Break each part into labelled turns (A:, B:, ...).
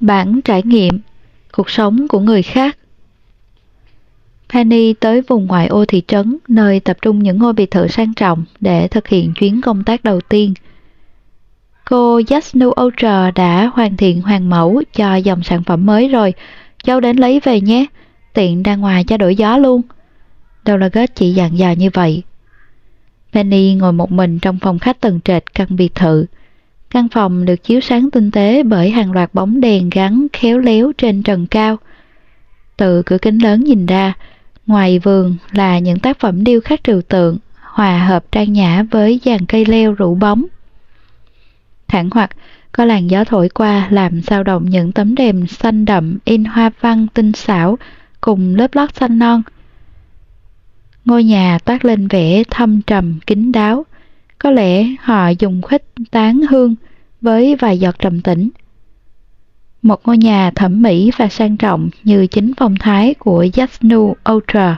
A: Bản trải nghiệm Cuộc sống của người khác Penny tới vùng ngoại ô thị trấn nơi tập trung những ngôi biệt thự sang trọng để thực hiện chuyến công tác đầu tiên. Cô Yasnu Ultra đã hoàn thiện hoàn mẫu cho dòng sản phẩm mới rồi. Cháu đến lấy về nhé, tiện ra ngoài cho đổi gió luôn. Dolaget chỉ dặn dò như vậy. Penny ngồi một mình trong phòng khách tầng trệt căn biệt thự. Căn phòng được chiếu sáng tinh tế bởi hàng loạt bóng đèn gắn khéo léo trên trần cao. Từ cửa kính lớn nhìn ra, ngoài vườn là những tác phẩm điêu khắc trừu tượng, hòa hợp trang nhã với dàn cây leo rủ bóng. Thẳng hoặc có làn gió thổi qua làm sao động những tấm rèm xanh đậm in hoa văn tinh xảo cùng lớp lót xanh non. Ngôi nhà toát lên vẻ thâm trầm kín đáo, có lẽ họ dùng khuếch tán hương với vài giọt trầm tĩnh. Một ngôi nhà thẩm mỹ và sang trọng như chính phong thái của Yasnu Ultra.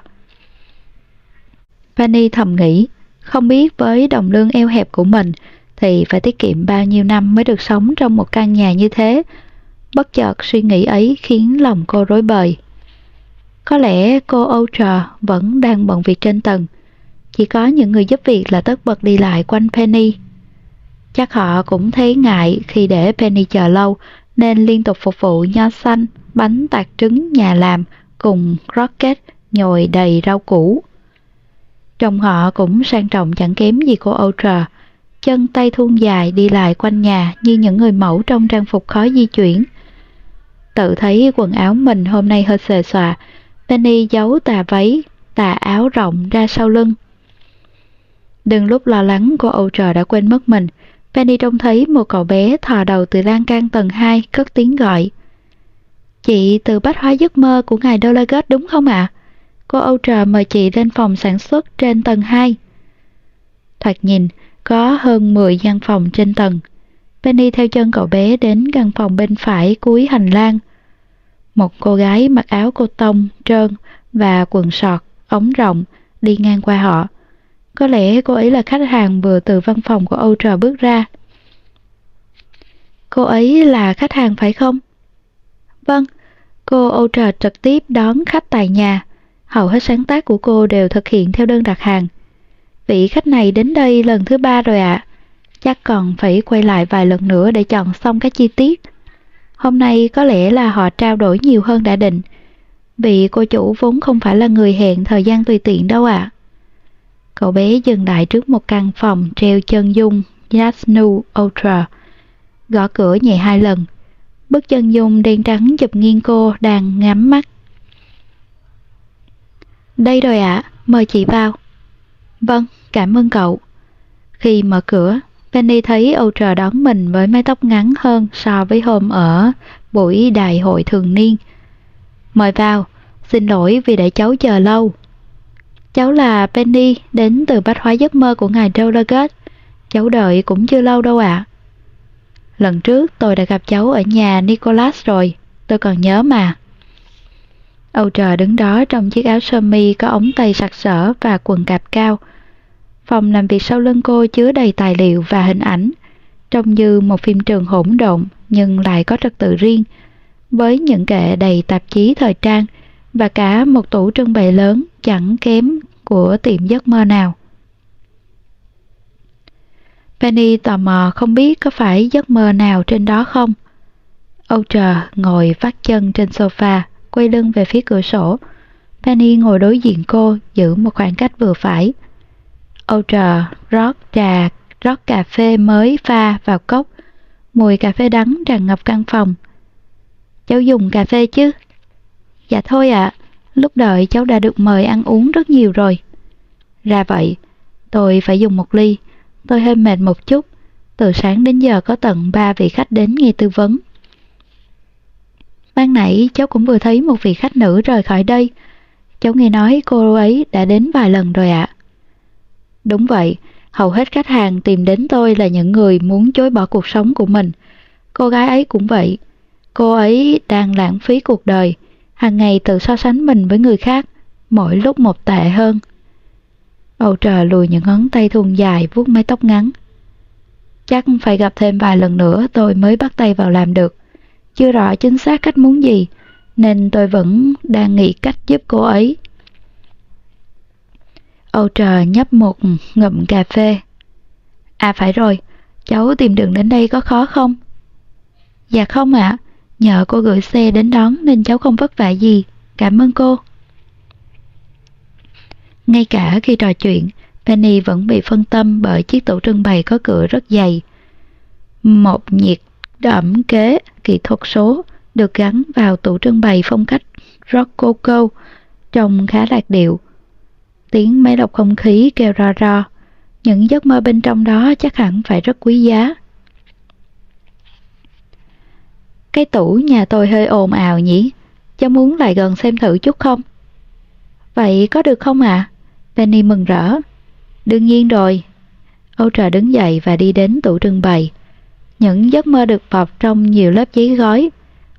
A: Fanny thầm nghĩ, không biết với đồng lương eo hẹp của mình thì phải tiết kiệm bao nhiêu năm mới được sống trong một căn nhà như thế. Bất chợt suy nghĩ ấy khiến lòng cô rối bời. Có lẽ cô Ultra vẫn đang bận việc trên tầng, chỉ có những người giúp việc là tất bật đi lại quanh Penny. Chắc họ cũng thấy ngại khi để Penny chờ lâu nên liên tục phục vụ nho xanh, bánh tạt trứng nhà làm cùng rocket nhồi đầy rau củ. Trông họ cũng sang trọng chẳng kém gì cô Ultra, chân tay thun dài đi lại quanh nhà như những người mẫu trong trang phục khó di chuyển. Tự thấy quần áo mình hôm nay hơi xề xòa, Penny giấu tà váy, tà áo rộng ra sau lưng Đừng lúc lo lắng cô Âu Trờ đã quên mất mình. Penny trông thấy một cậu bé thò đầu từ lan can tầng 2 cất tiếng gọi. Chị từ bách hóa giấc mơ của ngài Dolagot đúng không ạ? À? Cô Âu Trờ mời chị lên phòng sản xuất trên tầng 2. Thoạt nhìn, có hơn 10 gian phòng trên tầng. Penny theo chân cậu bé đến căn phòng bên phải cuối hành lang. Một cô gái mặc áo cô tông, trơn và quần sọt, ống rộng đi ngang qua họ. Có lẽ cô ấy là khách hàng vừa từ văn phòng của Âu Trò bước ra. Cô ấy là khách hàng phải không? Vâng, cô Âu Trò trực tiếp đón khách tại nhà. Hầu hết sáng tác của cô đều thực hiện theo đơn đặt hàng. Vị khách này đến đây lần thứ ba rồi ạ. À. Chắc còn phải quay lại vài lần nữa để chọn xong các chi tiết. Hôm nay có lẽ là họ trao đổi nhiều hơn đã định. Vì cô chủ vốn không phải là người hẹn thời gian tùy tiện đâu ạ. À. Cậu bé dừng lại trước một căn phòng treo chân dung Yasnu Ultra. Gõ cửa nhẹ hai lần. Bức chân dung đen trắng chụp nghiêng cô đang ngắm mắt. Đây rồi ạ, à, mời chị vào. Vâng, cảm ơn cậu. Khi mở cửa, Penny thấy Ultra đón mình với mái tóc ngắn hơn so với hôm ở buổi đại hội thường niên. Mời vào, xin lỗi vì để cháu chờ lâu. Cháu là Penny, đến từ bách hóa giấc mơ của ngài Dolagat. Cháu đợi cũng chưa lâu đâu ạ. À. Lần trước tôi đã gặp cháu ở nhà Nicholas rồi, tôi còn nhớ mà. Âu trời đứng đó trong chiếc áo sơ mi có ống tay sặc sỡ và quần cạp cao. Phòng làm việc sau lưng cô chứa đầy tài liệu và hình ảnh, trông như một phim trường hỗn độn nhưng lại có trật tự riêng, với những kệ đầy tạp chí thời trang và cả một tủ trưng bày lớn chẳng kém của tiệm giấc mơ nào. Penny tò mò không biết có phải giấc mơ nào trên đó không. Âu trờ ngồi vắt chân trên sofa, quay lưng về phía cửa sổ. Penny ngồi đối diện cô, giữ một khoảng cách vừa phải. Âu trờ rót trà, rót cà phê mới pha vào cốc. Mùi cà phê đắng tràn ngập căn phòng. Cháu dùng cà phê chứ? Dạ thôi ạ, à, lúc đợi cháu đã được mời ăn uống rất nhiều rồi. Ra vậy, tôi phải dùng một ly. Tôi hơi mệt một chút. Từ sáng đến giờ có tận ba vị khách đến nghe tư vấn. Ban nãy cháu cũng vừa thấy một vị khách nữ rời khỏi đây. Cháu nghe nói cô ấy đã đến vài lần rồi ạ. À. Đúng vậy, hầu hết khách hàng tìm đến tôi là những người muốn chối bỏ cuộc sống của mình. Cô gái ấy cũng vậy. Cô ấy đang lãng phí cuộc đời, hàng ngày tự so sánh mình với người khác, mỗi lúc một tệ hơn. Bầu trời lùi những ngón tay thun dài vuốt mái tóc ngắn. Chắc phải gặp thêm vài lần nữa tôi mới bắt tay vào làm được. Chưa rõ chính xác cách muốn gì, nên tôi vẫn đang nghĩ cách giúp cô ấy. Âu Trờ nhấp một ngụm cà phê. À phải rồi, cháu tìm đường đến đây có khó không? Dạ không ạ, nhờ cô gửi xe đến đón nên cháu không vất vả gì. Cảm ơn cô. Ngay cả khi trò chuyện, Penny vẫn bị phân tâm bởi chiếc tủ trưng bày có cửa rất dày. Một nhiệt đậm kế kỹ thuật số được gắn vào tủ trưng bày phong cách rococo trông khá lạc điệu. Tiếng máy lọc không khí kêu ro ro. Những giấc mơ bên trong đó chắc hẳn phải rất quý giá. Cái tủ nhà tôi hơi ồn ào nhỉ? Cháu muốn lại gần xem thử chút không? Vậy có được không ạ? À? Penny mừng rỡ. Đương nhiên rồi. Âu trà đứng dậy và đi đến tủ trưng bày. Những giấc mơ được bọc trong nhiều lớp giấy gói.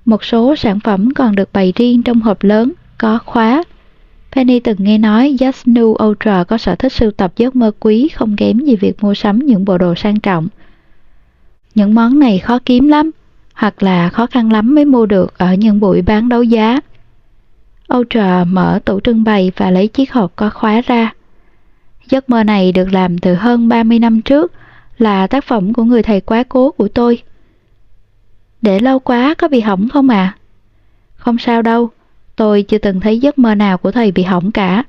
A: Một số sản phẩm còn được bày riêng trong hộp lớn, có khóa. Penny từng nghe nói Just Ultra có sở thích sưu tập giấc mơ quý không kém gì việc mua sắm những bộ đồ sang trọng. Những món này khó kiếm lắm, hoặc là khó khăn lắm mới mua được ở những buổi bán đấu giá. Ultra mở tủ trưng bày và lấy chiếc hộp có khóa ra. Giấc mơ này được làm từ hơn 30 năm trước, là tác phẩm của người thầy quá cố của tôi. Để lâu quá có bị hỏng không à? Không sao đâu, tôi chưa từng thấy giấc mơ nào của thầy bị hỏng cả,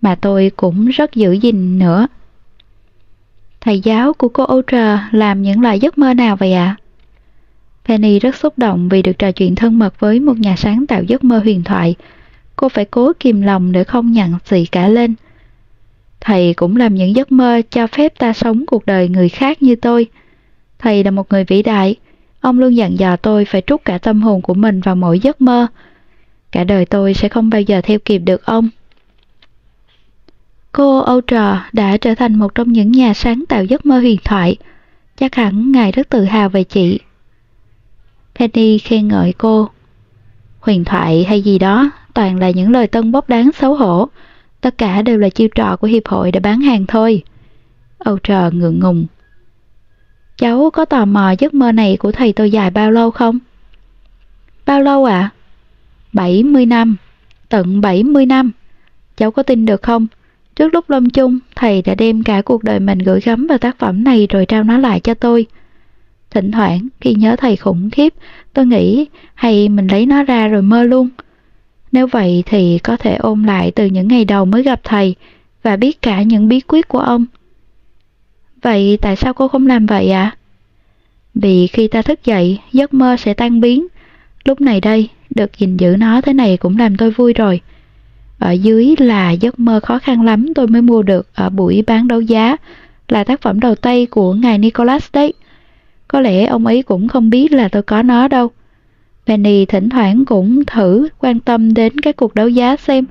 A: mà tôi cũng rất giữ gìn nữa. Thầy giáo của cô Ultra làm những loại giấc mơ nào vậy ạ? À? Penny rất xúc động vì được trò chuyện thân mật với một nhà sáng tạo giấc mơ huyền thoại. Cô phải cố kìm lòng để không nhận xì cả lên. Thầy cũng làm những giấc mơ cho phép ta sống cuộc đời người khác như tôi. Thầy là một người vĩ đại. Ông luôn dặn dò tôi phải trút cả tâm hồn của mình vào mỗi giấc mơ. Cả đời tôi sẽ không bao giờ theo kịp được ông. Cô Ultra đã trở thành một trong những nhà sáng tạo giấc mơ huyền thoại. Chắc hẳn ngài rất tự hào về chị. Penny khen ngợi cô. Huyền thoại hay gì đó, toàn là những lời tân bốc đáng xấu hổ. Tất cả đều là chiêu trò của hiệp hội để bán hàng thôi. Âu trờ ngượng ngùng. Cháu có tò mò giấc mơ này của thầy tôi dài bao lâu không? Bao lâu ạ? À? 70 năm. Tận 70 năm. Cháu có tin được không? Trước lúc lâm chung, thầy đã đem cả cuộc đời mình gửi gắm vào tác phẩm này rồi trao nó lại cho tôi. Thỉnh thoảng, khi nhớ thầy khủng khiếp, tôi nghĩ hay mình lấy nó ra rồi mơ luôn. Nếu vậy thì có thể ôm lại từ những ngày đầu mới gặp thầy và biết cả những bí quyết của ông. Vậy tại sao cô không làm vậy ạ? À? Vì khi ta thức dậy, giấc mơ sẽ tan biến. Lúc này đây, được gìn giữ nó thế này cũng làm tôi vui rồi. Ở dưới là giấc mơ khó khăn lắm tôi mới mua được ở buổi bán đấu giá, là tác phẩm đầu tay của ngài Nicholas đấy. Có lẽ ông ấy cũng không biết là tôi có nó đâu. Penny thỉnh thoảng cũng thử quan tâm đến các cuộc đấu giá xem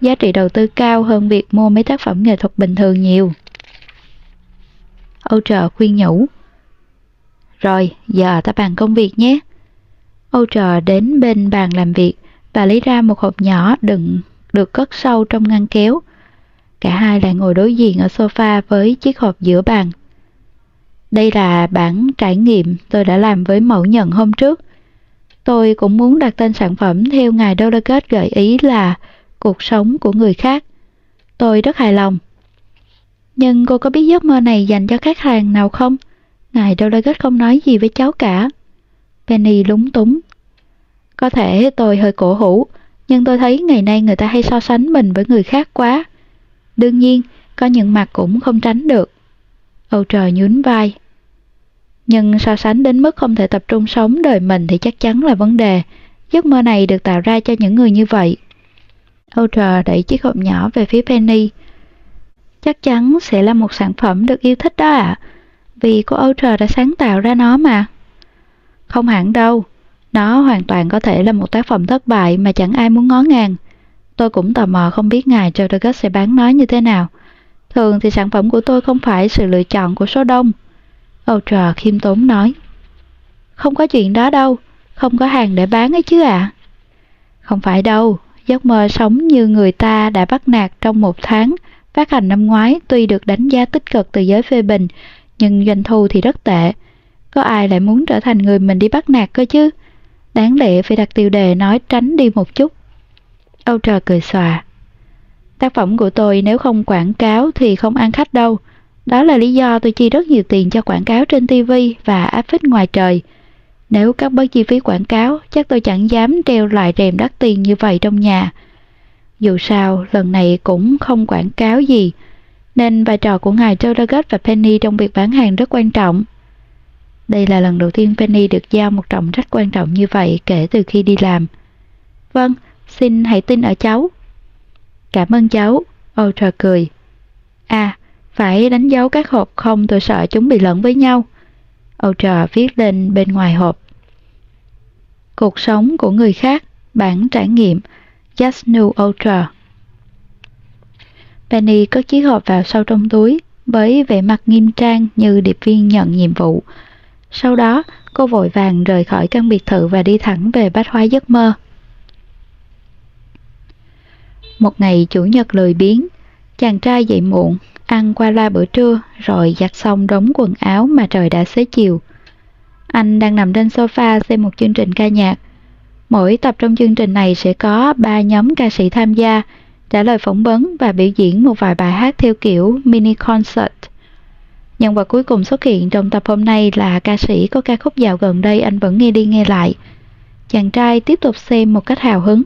A: giá trị đầu tư cao hơn việc mua mấy tác phẩm nghệ thuật bình thường nhiều. Âu trợ khuyên nhủ. Rồi, giờ ta bàn công việc nhé. Âu trợ đến bên bàn làm việc và lấy ra một hộp nhỏ đựng được cất sâu trong ngăn kéo. Cả hai lại ngồi đối diện ở sofa với chiếc hộp giữa bàn. Đây là bản trải nghiệm tôi đã làm với mẫu nhận hôm trước. Tôi cũng muốn đặt tên sản phẩm theo ngài Delegate gợi ý là cuộc sống của người khác. Tôi rất hài lòng. Nhưng cô có biết giấc mơ này dành cho khách hàng nào không? Ngài Delegate không nói gì với cháu cả. Penny lúng túng. Có thể tôi hơi cổ hủ, nhưng tôi thấy ngày nay người ta hay so sánh mình với người khác quá. Đương nhiên, có những mặt cũng không tránh được. Âu trời nhún vai. Nhưng so sánh đến mức không thể tập trung sống đời mình thì chắc chắn là vấn đề. Giấc mơ này được tạo ra cho những người như vậy. Ultra đẩy chiếc hộp nhỏ về phía Penny. Chắc chắn sẽ là một sản phẩm được yêu thích đó ạ. À. Vì cô Ultra đã sáng tạo ra nó mà. Không hẳn đâu. Nó hoàn toàn có thể là một tác phẩm thất bại mà chẳng ai muốn ngó ngàng. Tôi cũng tò mò không biết ngài Jodorgus sẽ bán nó như thế nào. Thường thì sản phẩm của tôi không phải sự lựa chọn của số đông. Âu trò khiêm tốn nói. Không có chuyện đó đâu, không có hàng để bán ấy chứ ạ. À? Không phải đâu, giấc mơ sống như người ta đã bắt nạt trong một tháng, phát hành năm ngoái tuy được đánh giá tích cực từ giới phê bình, nhưng doanh thu thì rất tệ. Có ai lại muốn trở thành người mình đi bắt nạt cơ chứ? Đáng lẽ phải đặt tiêu đề nói tránh đi một chút. Âu trờ cười xòa. Tác phẩm của tôi nếu không quảng cáo thì không ăn khách đâu. Đó là lý do tôi chi rất nhiều tiền cho quảng cáo trên TV và áp phích ngoài trời. Nếu các bớt chi phí quảng cáo, chắc tôi chẳng dám treo lại rèm đắt tiền như vậy trong nhà. Dù sao, lần này cũng không quảng cáo gì, nên vai trò của ngài Trolagat và Penny trong việc bán hàng rất quan trọng. Đây là lần đầu tiên Penny được giao một trọng trách quan trọng như vậy kể từ khi đi làm. Vâng, xin hãy tin ở cháu. Cảm ơn cháu, Ultra cười. À, phải đánh dấu các hộp không tôi sợ chúng bị lẫn với nhau. Ultra viết lên bên ngoài hộp. Cuộc sống của người khác, bản trải nghiệm, Just New Ultra. Penny cất chiếc hộp vào sau trong túi với vẻ mặt nghiêm trang như điệp viên nhận nhiệm vụ. Sau đó, cô vội vàng rời khỏi căn biệt thự và đi thẳng về bách hóa giấc mơ. Một ngày chủ nhật lười biếng, chàng trai dậy muộn, ăn qua loa bữa trưa rồi giặt xong đống quần áo mà trời đã xế chiều. Anh đang nằm trên sofa xem một chương trình ca nhạc. Mỗi tập trong chương trình này sẽ có ba nhóm ca sĩ tham gia, trả lời phỏng vấn và biểu diễn một vài bài hát theo kiểu mini concert. Nhân vật cuối cùng xuất hiện trong tập hôm nay là ca sĩ có ca khúc dạo gần đây anh vẫn nghe đi nghe lại. Chàng trai tiếp tục xem một cách hào hứng.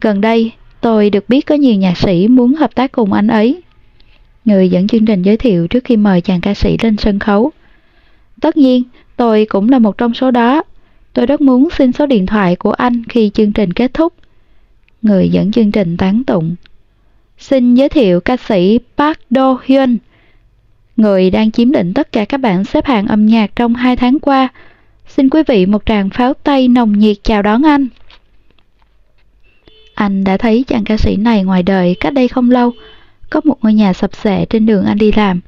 A: Gần đây, tôi được biết có nhiều nhạc sĩ muốn hợp tác cùng anh ấy. Người dẫn chương trình giới thiệu trước khi mời chàng ca sĩ lên sân khấu. Tất nhiên, tôi cũng là một trong số đó. Tôi rất muốn xin số điện thoại của anh khi chương trình kết thúc. Người dẫn chương trình tán tụng. Xin giới thiệu ca sĩ Park Do Hyun, người đang chiếm lĩnh tất cả các bảng xếp hạng âm nhạc trong hai tháng qua. Xin quý vị một tràng pháo tay nồng nhiệt chào đón anh. Anh đã thấy chàng ca sĩ này ngoài đời cách đây không lâu, có một ngôi nhà sập xệ trên đường anh đi làm.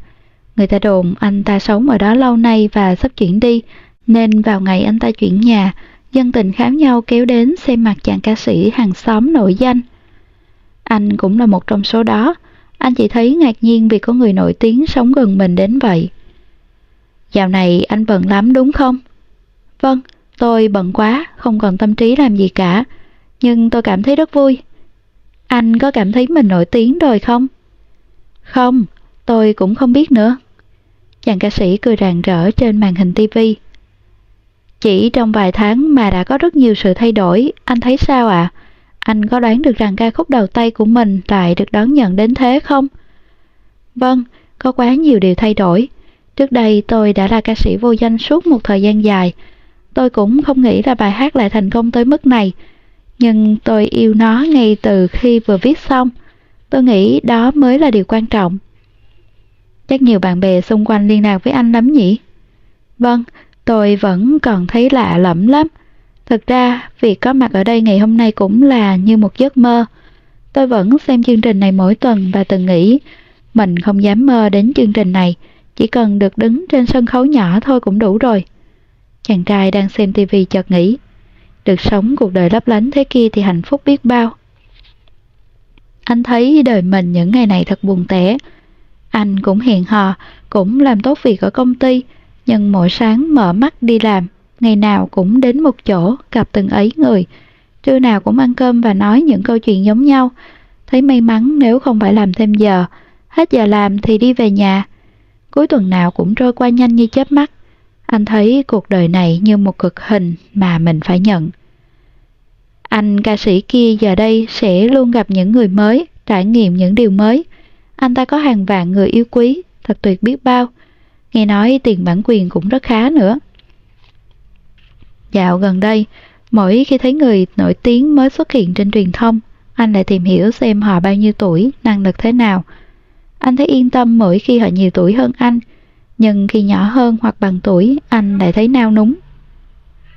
A: Người ta đồn anh ta sống ở đó lâu nay và sắp chuyển đi, nên vào ngày anh ta chuyển nhà, dân tình khám nhau kéo đến xem mặt chàng ca sĩ hàng xóm nổi danh. Anh cũng là một trong số đó, anh chỉ thấy ngạc nhiên vì có người nổi tiếng sống gần mình đến vậy. Dạo này anh bận lắm đúng không? Vâng, tôi bận quá, không còn tâm trí làm gì cả, nhưng tôi cảm thấy rất vui. Anh có cảm thấy mình nổi tiếng rồi không? Không, tôi cũng không biết nữa. Chàng ca sĩ cười rạng rỡ trên màn hình tivi. Chỉ trong vài tháng mà đã có rất nhiều sự thay đổi, anh thấy sao ạ? À? Anh có đoán được rằng ca khúc đầu tay của mình lại được đón nhận đến thế không? Vâng, có quá nhiều điều thay đổi. Trước đây tôi đã là ca sĩ vô danh suốt một thời gian dài. Tôi cũng không nghĩ là bài hát lại thành công tới mức này. Nhưng tôi yêu nó ngay từ khi vừa viết xong. Tôi nghĩ đó mới là điều quan trọng. Chắc nhiều bạn bè xung quanh liên lạc với anh lắm nhỉ? Vâng, tôi vẫn còn thấy lạ lẫm lắm. Thực ra, việc có mặt ở đây ngày hôm nay cũng là như một giấc mơ. Tôi vẫn xem chương trình này mỗi tuần và từng nghĩ mình không dám mơ đến chương trình này, chỉ cần được đứng trên sân khấu nhỏ thôi cũng đủ rồi. Chàng trai đang xem tivi chợt nghĩ, được sống cuộc đời lấp lánh thế kia thì hạnh phúc biết bao. Anh thấy đời mình những ngày này thật buồn tẻ. Anh cũng hẹn hò, cũng làm tốt việc ở công ty, nhưng mỗi sáng mở mắt đi làm ngày nào cũng đến một chỗ gặp từng ấy người, trưa nào cũng ăn cơm và nói những câu chuyện giống nhau. Thấy may mắn nếu không phải làm thêm giờ, hết giờ làm thì đi về nhà. Cuối tuần nào cũng trôi qua nhanh như chớp mắt. Anh thấy cuộc đời này như một cực hình mà mình phải nhận. Anh ca sĩ kia giờ đây sẽ luôn gặp những người mới, trải nghiệm những điều mới. Anh ta có hàng vạn người yêu quý, thật tuyệt biết bao. Nghe nói tiền bản quyền cũng rất khá nữa. Dạo gần đây, mỗi khi thấy người nổi tiếng mới xuất hiện trên truyền thông, anh lại tìm hiểu xem họ bao nhiêu tuổi, năng lực thế nào. Anh thấy yên tâm mỗi khi họ nhiều tuổi hơn anh, nhưng khi nhỏ hơn hoặc bằng tuổi, anh lại thấy nao núng.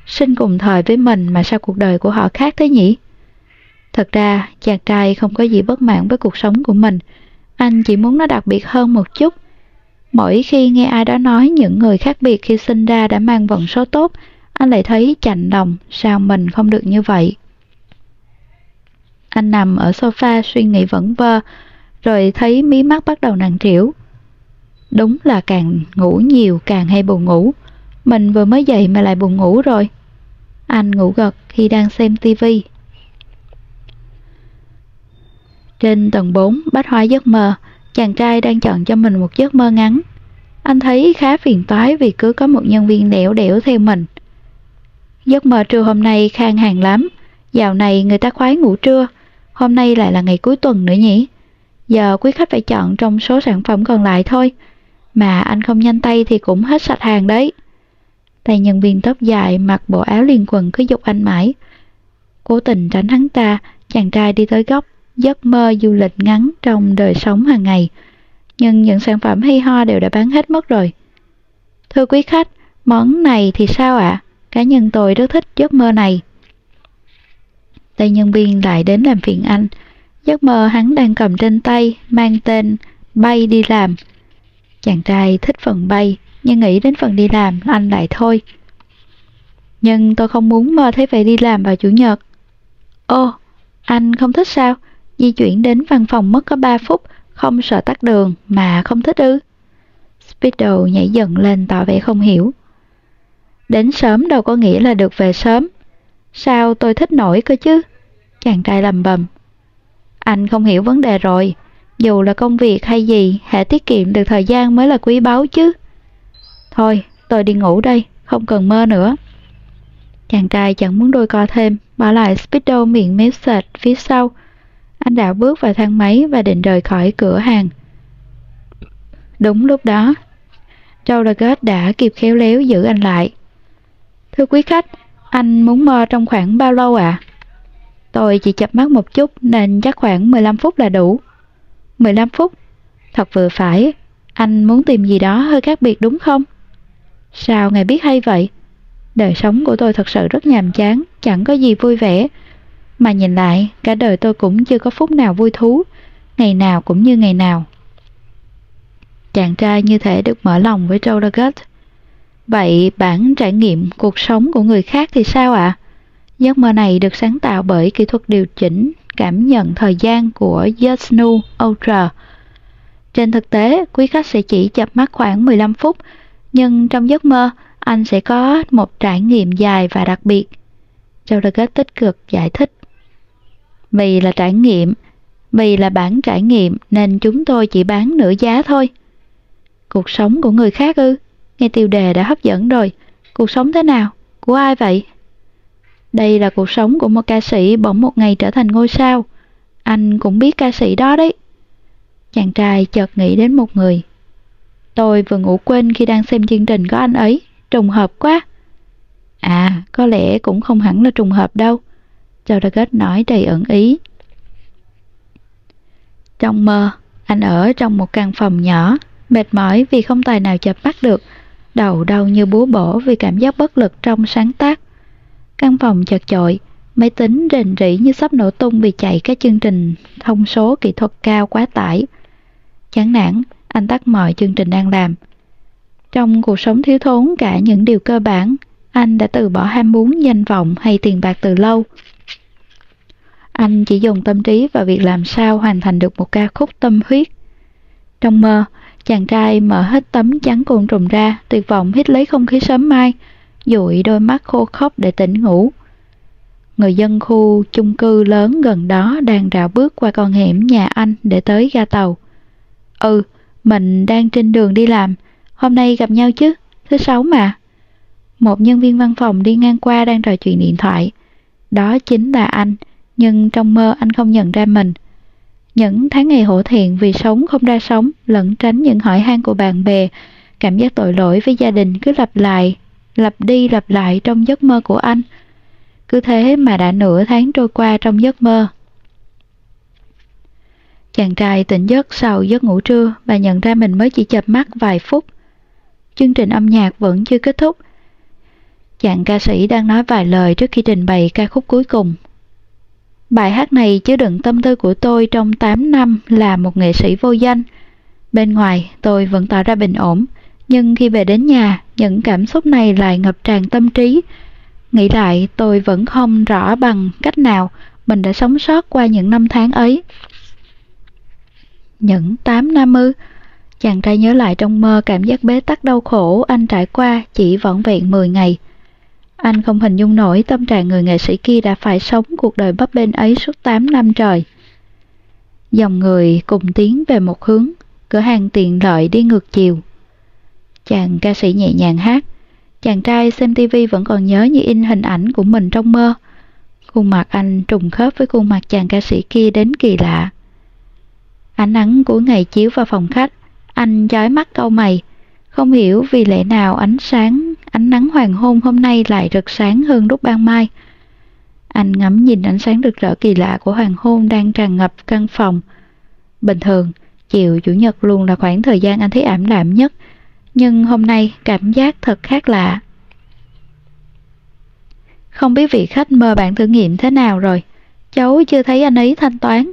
A: Sinh cùng thời với mình mà sao cuộc đời của họ khác thế nhỉ? Thật ra, chàng trai không có gì bất mãn với cuộc sống của mình. Anh chỉ muốn nó đặc biệt hơn một chút. Mỗi khi nghe ai đó nói những người khác biệt khi sinh ra đã mang vận số tốt, anh lại thấy chạnh lòng sao mình không được như vậy. Anh nằm ở sofa suy nghĩ vẩn vơ, rồi thấy mí mắt bắt đầu nặng trĩu. Đúng là càng ngủ nhiều càng hay buồn ngủ. Mình vừa mới dậy mà lại buồn ngủ rồi. Anh ngủ gật khi đang xem tivi. Trên tầng 4, bách hóa giấc mơ, chàng trai đang chọn cho mình một giấc mơ ngắn. Anh thấy khá phiền toái vì cứ có một nhân viên đẻo đẻo theo mình. Giấc mơ trưa hôm nay khang hàng lắm. Dạo này người ta khoái ngủ trưa. Hôm nay lại là ngày cuối tuần nữa nhỉ? Giờ quý khách phải chọn trong số sản phẩm còn lại thôi. Mà anh không nhanh tay thì cũng hết sạch hàng đấy. Tay nhân viên tóc dài mặc bộ áo liền quần cứ dục anh mãi. Cố tình tránh hắn ta, chàng trai đi tới góc, giấc mơ du lịch ngắn trong đời sống hàng ngày. Nhưng những sản phẩm hay ho đều đã bán hết mất rồi. Thưa quý khách, món này thì sao ạ? À? Cá nhân tôi rất thích giấc mơ này. Tay nhân viên lại đến làm phiền anh. Giấc mơ hắn đang cầm trên tay, mang tên Bay đi làm. Chàng trai thích phần bay, nhưng nghĩ đến phần đi làm, anh lại thôi. Nhưng tôi không muốn mơ thấy phải đi làm vào Chủ nhật. Ô, anh không thích sao? Di chuyển đến văn phòng mất có 3 phút, không sợ tắt đường mà không thích ư? Speedo nhảy dần lên tỏ vẻ không hiểu. Đến sớm đâu có nghĩa là được về sớm. Sao tôi thích nổi cơ chứ? Chàng trai lầm bầm. Anh không hiểu vấn đề rồi. Dù là công việc hay gì, hãy tiết kiệm được thời gian mới là quý báu chứ. Thôi, tôi đi ngủ đây, không cần mơ nữa. Chàng trai chẳng muốn đôi co thêm, bỏ lại Speedo miệng méo sệt phía sau. Anh đã bước vào thang máy và định rời khỏi cửa hàng. Đúng lúc đó, Châu Douglas đã kịp khéo léo giữ anh lại. Thưa quý khách, anh muốn mơ trong khoảng bao lâu ạ? À? Tôi chỉ chập mắt một chút nên chắc khoảng 15 phút là đủ. 15 phút? Thật vừa phải. Anh muốn tìm gì đó hơi khác biệt đúng không? Sao ngài biết hay vậy? Đời sống của tôi thật sự rất nhàm chán, chẳng có gì vui vẻ. Mà nhìn lại, cả đời tôi cũng chưa có phút nào vui thú, ngày nào cũng như ngày nào. Chàng trai như thể được mở lòng với Joe Douglas. Vậy bản trải nghiệm cuộc sống của người khác thì sao ạ? À? Giấc mơ này được sáng tạo bởi kỹ thuật điều chỉnh cảm nhận thời gian của Yasnu Ultra. Trên thực tế, quý khách sẽ chỉ chập mắt khoảng 15 phút, nhưng trong giấc mơ, anh sẽ có một trải nghiệm dài và đặc biệt. Jodorowsky tích cực giải thích. Vì là trải nghiệm, vì là bản trải nghiệm nên chúng tôi chỉ bán nửa giá thôi. Cuộc sống của người khác ư? Nghe tiêu đề đã hấp dẫn rồi. Cuộc sống thế nào? Của ai vậy? Đây là cuộc sống của một ca sĩ bỗng một ngày trở thành ngôi sao. Anh cũng biết ca sĩ đó đấy. Chàng trai chợt nghĩ đến một người. Tôi vừa ngủ quên khi đang xem chương trình có anh ấy. Trùng hợp quá. À, có lẽ cũng không hẳn là trùng hợp đâu. Jodagat nói đầy ẩn ý. Trong mơ, anh ở trong một căn phòng nhỏ, mệt mỏi vì không tài nào chập mắt được, đầu đau như búa bổ vì cảm giác bất lực trong sáng tác. Căn phòng chật chội, máy tính rền rỉ như sắp nổ tung vì chạy các chương trình thông số kỹ thuật cao quá tải. Chán nản, anh tắt mọi chương trình đang làm. Trong cuộc sống thiếu thốn cả những điều cơ bản, anh đã từ bỏ ham muốn danh vọng hay tiền bạc từ lâu. Anh chỉ dùng tâm trí vào việc làm sao hoàn thành được một ca khúc tâm huyết. Trong mơ, chàng trai mở hết tấm chắn côn trùng ra, tuyệt vọng hít lấy không khí sớm mai, dụi đôi mắt khô khóc để tỉnh ngủ. Người dân khu chung cư lớn gần đó đang rào bước qua con hẻm nhà anh để tới ga tàu. Ừ, mình đang trên đường đi làm, hôm nay gặp nhau chứ, thứ sáu mà. Một nhân viên văn phòng đi ngang qua đang trò chuyện điện thoại. Đó chính là anh, nhưng trong mơ anh không nhận ra mình. Những tháng ngày hổ thẹn vì sống không ra sống, lẫn tránh những hỏi han của bạn bè, cảm giác tội lỗi với gia đình cứ lặp lại lặp đi lặp lại trong giấc mơ của anh. Cứ thế mà đã nửa tháng trôi qua trong giấc mơ. Chàng trai tỉnh giấc sau giấc ngủ trưa và nhận ra mình mới chỉ chập mắt vài phút. Chương trình âm nhạc vẫn chưa kết thúc. Chàng ca sĩ đang nói vài lời trước khi trình bày ca khúc cuối cùng. Bài hát này chứa đựng tâm tư của tôi trong 8 năm là một nghệ sĩ vô danh. Bên ngoài, tôi vẫn tỏ ra bình ổn, nhưng khi về đến nhà, những cảm xúc này lại ngập tràn tâm trí. Nghĩ lại, tôi vẫn không rõ bằng cách nào mình đã sống sót qua những năm tháng ấy. Những tám năm ư, chàng trai nhớ lại trong mơ cảm giác bế tắc đau khổ anh trải qua chỉ vỏn vẹn 10 ngày. Anh không hình dung nổi tâm trạng người nghệ sĩ kia đã phải sống cuộc đời bấp bênh ấy suốt 8 năm trời. Dòng người cùng tiến về một hướng, cửa hàng tiện lợi đi ngược chiều. Chàng ca sĩ nhẹ nhàng hát, chàng trai xem tivi vẫn còn nhớ như in hình ảnh của mình trong mơ. Khuôn mặt anh trùng khớp với khuôn mặt chàng ca sĩ kia đến kỳ lạ. Ánh nắng của ngày chiếu vào phòng khách, anh chói mắt câu mày, không hiểu vì lẽ nào ánh sáng, ánh nắng hoàng hôn hôm nay lại rực sáng hơn lúc ban mai. Anh ngắm nhìn ánh sáng rực rỡ kỳ lạ của hoàng hôn đang tràn ngập căn phòng. Bình thường, chiều Chủ nhật luôn là khoảng thời gian anh thấy ảm đạm nhất, nhưng hôm nay cảm giác thật khác lạ. Không biết vị khách mời bạn thử nghiệm thế nào rồi, cháu chưa thấy anh ấy thanh toán.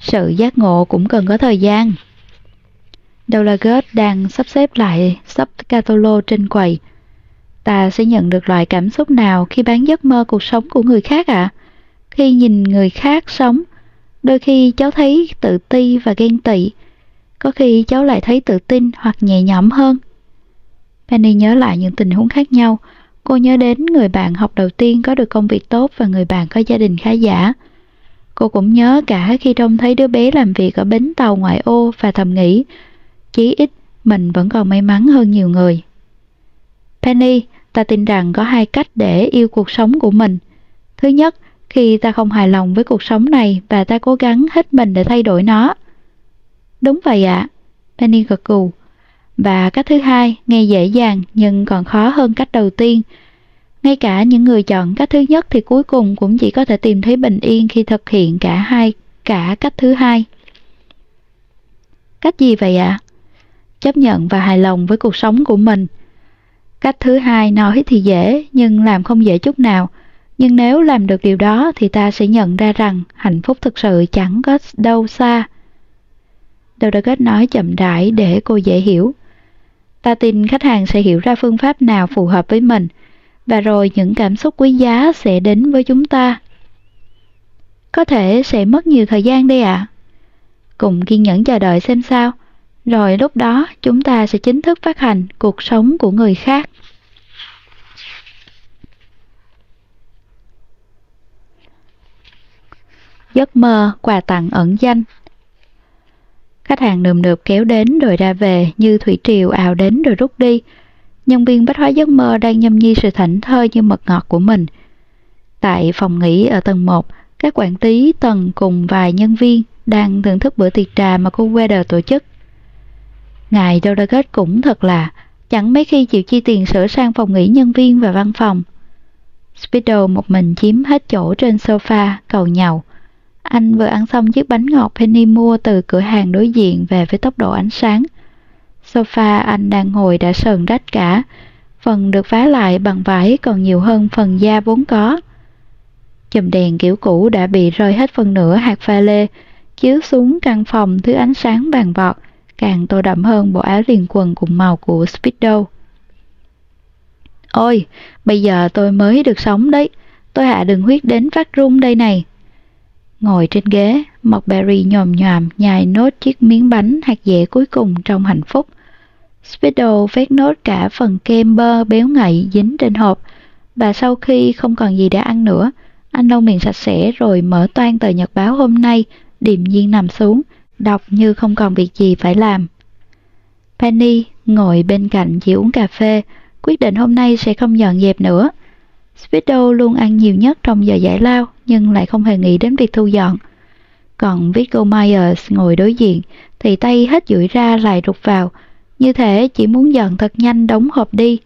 A: Sự giác ngộ cũng cần có thời gian. Dolaget đang sắp xếp lại sắp catalog trên quầy. Ta sẽ nhận được loại cảm xúc nào khi bán giấc mơ cuộc sống của người khác ạ? À? Khi nhìn người khác sống, đôi khi cháu thấy tự ti và ghen tị, có khi cháu lại thấy tự tin hoặc nhẹ nhõm hơn. Penny nhớ lại những tình huống khác nhau. Cô nhớ đến người bạn học đầu tiên có được công việc tốt và người bạn có gia đình khá giả. Cô cũng nhớ cả khi trông thấy đứa bé làm việc ở bến tàu ngoại ô và thầm nghĩ chí ít mình vẫn còn may mắn hơn nhiều người. Penny, ta tin rằng có hai cách để yêu cuộc sống của mình. Thứ nhất, khi ta không hài lòng với cuộc sống này và ta cố gắng hết mình để thay đổi nó. Đúng vậy ạ, à. Penny gật gù. Và cách thứ hai, nghe dễ dàng nhưng còn khó hơn cách đầu tiên. Ngay cả những người chọn cách thứ nhất thì cuối cùng cũng chỉ có thể tìm thấy bình yên khi thực hiện cả hai, cả cách thứ hai. Cách gì vậy ạ? À? chấp nhận và hài lòng với cuộc sống của mình. Cách thứ hai nói thì dễ nhưng làm không dễ chút nào. Nhưng nếu làm được điều đó thì ta sẽ nhận ra rằng hạnh phúc thực sự chẳng có đâu xa. Dodeget nói chậm rãi để cô dễ hiểu. Ta tin khách hàng sẽ hiểu ra phương pháp nào phù hợp với mình, và rồi những cảm xúc quý giá sẽ đến với chúng ta. Có thể sẽ mất nhiều thời gian đây ạ. À? Cùng kiên nhẫn chờ đợi xem sao. Rồi lúc đó chúng ta sẽ chính thức phát hành cuộc sống của người khác. Giấc mơ quà tặng ẩn danh Khách hàng nườm nượp kéo đến rồi ra về như thủy triều ào đến rồi rút đi. Nhân viên bách hóa giấc mơ đang nhâm nhi sự thảnh thơi như mật ngọt của mình. Tại phòng nghỉ ở tầng 1, các quản lý tầng cùng vài nhân viên đang thưởng thức bữa tiệc trà mà cô Weather tổ chức. Ngài Doragot cũng thật là chẳng mấy khi chịu chi tiền sửa sang phòng nghỉ nhân viên và văn phòng. Speedo một mình chiếm hết chỗ trên sofa, cầu nhàu. Anh vừa ăn xong chiếc bánh ngọt Penny mua từ cửa hàng đối diện về với tốc độ ánh sáng. Sofa anh đang ngồi đã sờn rách cả, phần được vá lại bằng vải còn nhiều hơn phần da vốn có. Chùm đèn kiểu cũ đã bị rơi hết phần nửa hạt pha lê, chiếu xuống căn phòng thứ ánh sáng vàng vọt, càng tô đậm hơn bộ áo liền quần cùng màu của Speedo. Ôi, bây giờ tôi mới được sống đấy, tôi hạ đường huyết đến phát run đây này. Ngồi trên ghế, Mockberry nhòm nhòm nhai nốt chiếc miếng bánh hạt dẻ cuối cùng trong hạnh phúc. Speedo vét nốt cả phần kem bơ béo ngậy dính trên hộp, và sau khi không còn gì để ăn nữa, anh lau miệng sạch sẽ rồi mở toan tờ nhật báo hôm nay, điềm nhiên nằm xuống, đọc như không còn việc gì phải làm. Penny ngồi bên cạnh chỉ uống cà phê, quyết định hôm nay sẽ không dọn dẹp nữa. Speedo luôn ăn nhiều nhất trong giờ giải lao, nhưng lại không hề nghĩ đến việc thu dọn. Còn Vico Myers ngồi đối diện, thì tay hết duỗi ra lại rụt vào, như thể chỉ muốn dọn thật nhanh đóng hộp đi.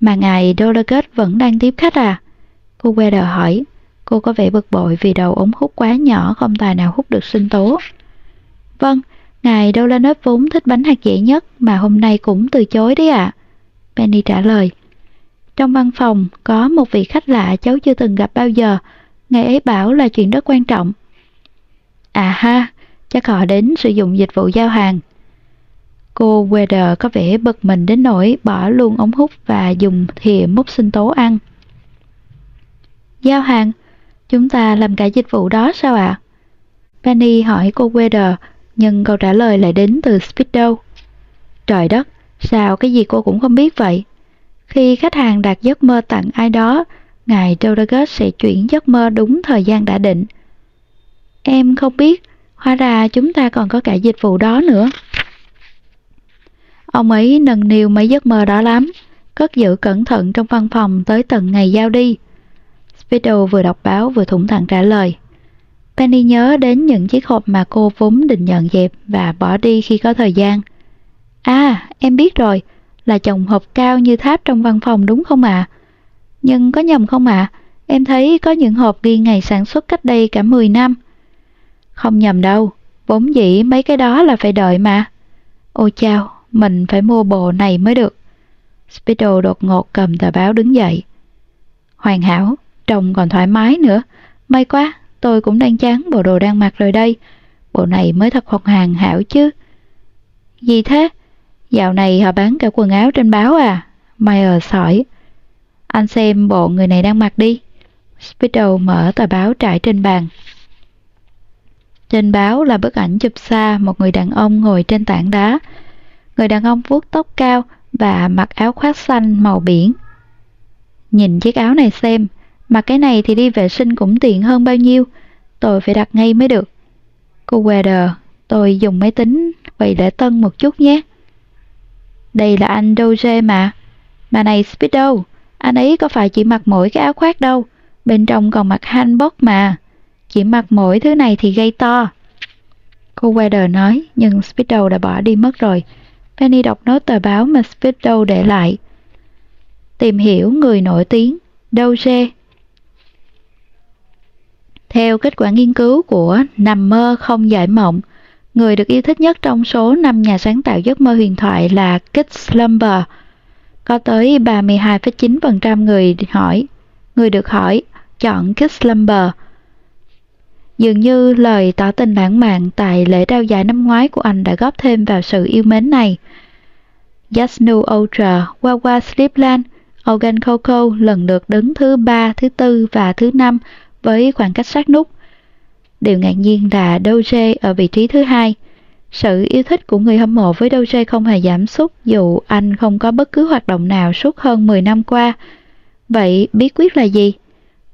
A: Mà ngài Dolaget vẫn đang tiếp khách à? Cô Weather hỏi. Cô có vẻ bực bội vì đầu ống hút quá nhỏ không tài nào hút được sinh tố. Vâng, ngài Dolanov vốn thích bánh hạt dẻ nhất mà hôm nay cũng từ chối đấy ạ. À. Penny trả lời. Trong văn phòng có một vị khách lạ cháu chưa từng gặp bao giờ. Ngài ấy bảo là chuyện rất quan trọng. À ha, chắc họ đến sử dụng dịch vụ giao hàng. Cô Weather có vẻ bực mình đến nỗi bỏ luôn ống hút và dùng thìa múc sinh tố ăn. Giao hàng? Chúng ta làm cả dịch vụ đó sao ạ? À? Penny hỏi cô Weather, nhưng câu trả lời lại đến từ Speedo. Trời đất, sao cái gì cô cũng không biết vậy? Khi khách hàng đặt giấc mơ tặng ai đó, ngài Dodagus sẽ chuyển giấc mơ đúng thời gian đã định. Em không biết, hóa ra chúng ta còn có cả dịch vụ đó nữa. Ông ấy nâng niu mấy giấc mơ đó lắm, cất giữ cẩn thận trong văn phòng tới tận ngày giao đi. Speedo vừa đọc báo vừa thủng thẳng trả lời. Penny nhớ đến những chiếc hộp mà cô vốn định nhận dẹp và bỏ đi khi có thời gian. À, em biết rồi, là chồng hộp cao như tháp trong văn phòng đúng không ạ? À? Nhưng có nhầm không ạ? À? Em thấy có những hộp ghi ngày sản xuất cách đây cả 10 năm. Không nhầm đâu, vốn dĩ mấy cái đó là phải đợi mà. Ôi chao, mình phải mua bộ này mới được. Speedo đột ngột cầm tờ báo đứng dậy. Hoàn hảo, trông còn thoải mái nữa. May quá, tôi cũng đang chán bộ đồ đang mặc rồi đây. Bộ này mới thật hoặc hàng hảo chứ. Gì thế? Dạo này họ bán cả quần áo trên báo à? Myers hỏi. Anh xem bộ người này đang mặc đi. Speedo mở tờ báo trải trên bàn. Trên báo là bức ảnh chụp xa một người đàn ông ngồi trên tảng đá. Người đàn ông vuốt tóc cao và mặc áo khoác xanh màu biển. Nhìn chiếc áo này xem, mặc cái này thì đi vệ sinh cũng tiện hơn bao nhiêu. Tôi phải đặt ngay mới được. Cô Weather, tôi dùng máy tính vậy để tân một chút nhé. Đây là anh Doge mà. Mà này Speedo, anh ấy có phải chỉ mặc mỗi cái áo khoác đâu, bên trong còn mặc hanbok mà. Chỉ mặc mỗi thứ này thì gây to. Cô Weather nói, nhưng Speedo đã bỏ đi mất rồi. Penny đọc nốt tờ báo mà Speedo để lại. Tìm hiểu người nổi tiếng, Doge. Theo kết quả nghiên cứu của Nằm mơ không giải mộng, người được yêu thích nhất trong số 5 nhà sáng tạo giấc mơ huyền thoại là Kit Slumber. Có tới 32,9% người hỏi, người được hỏi chọn Kit Slumber. Dường như lời tỏ tình lãng mạn tại lễ trao giải năm ngoái của anh đã góp thêm vào sự yêu mến này. Yasnu Ultra, Wawa Sleepland, Organ Coco lần lượt đứng thứ ba, thứ tư và thứ năm với khoảng cách sát nút. Điều ngạc nhiên là Doge ở vị trí thứ hai. Sự yêu thích của người hâm mộ với Doge không hề giảm sút dù anh không có bất cứ hoạt động nào suốt hơn 10 năm qua. Vậy bí quyết là gì?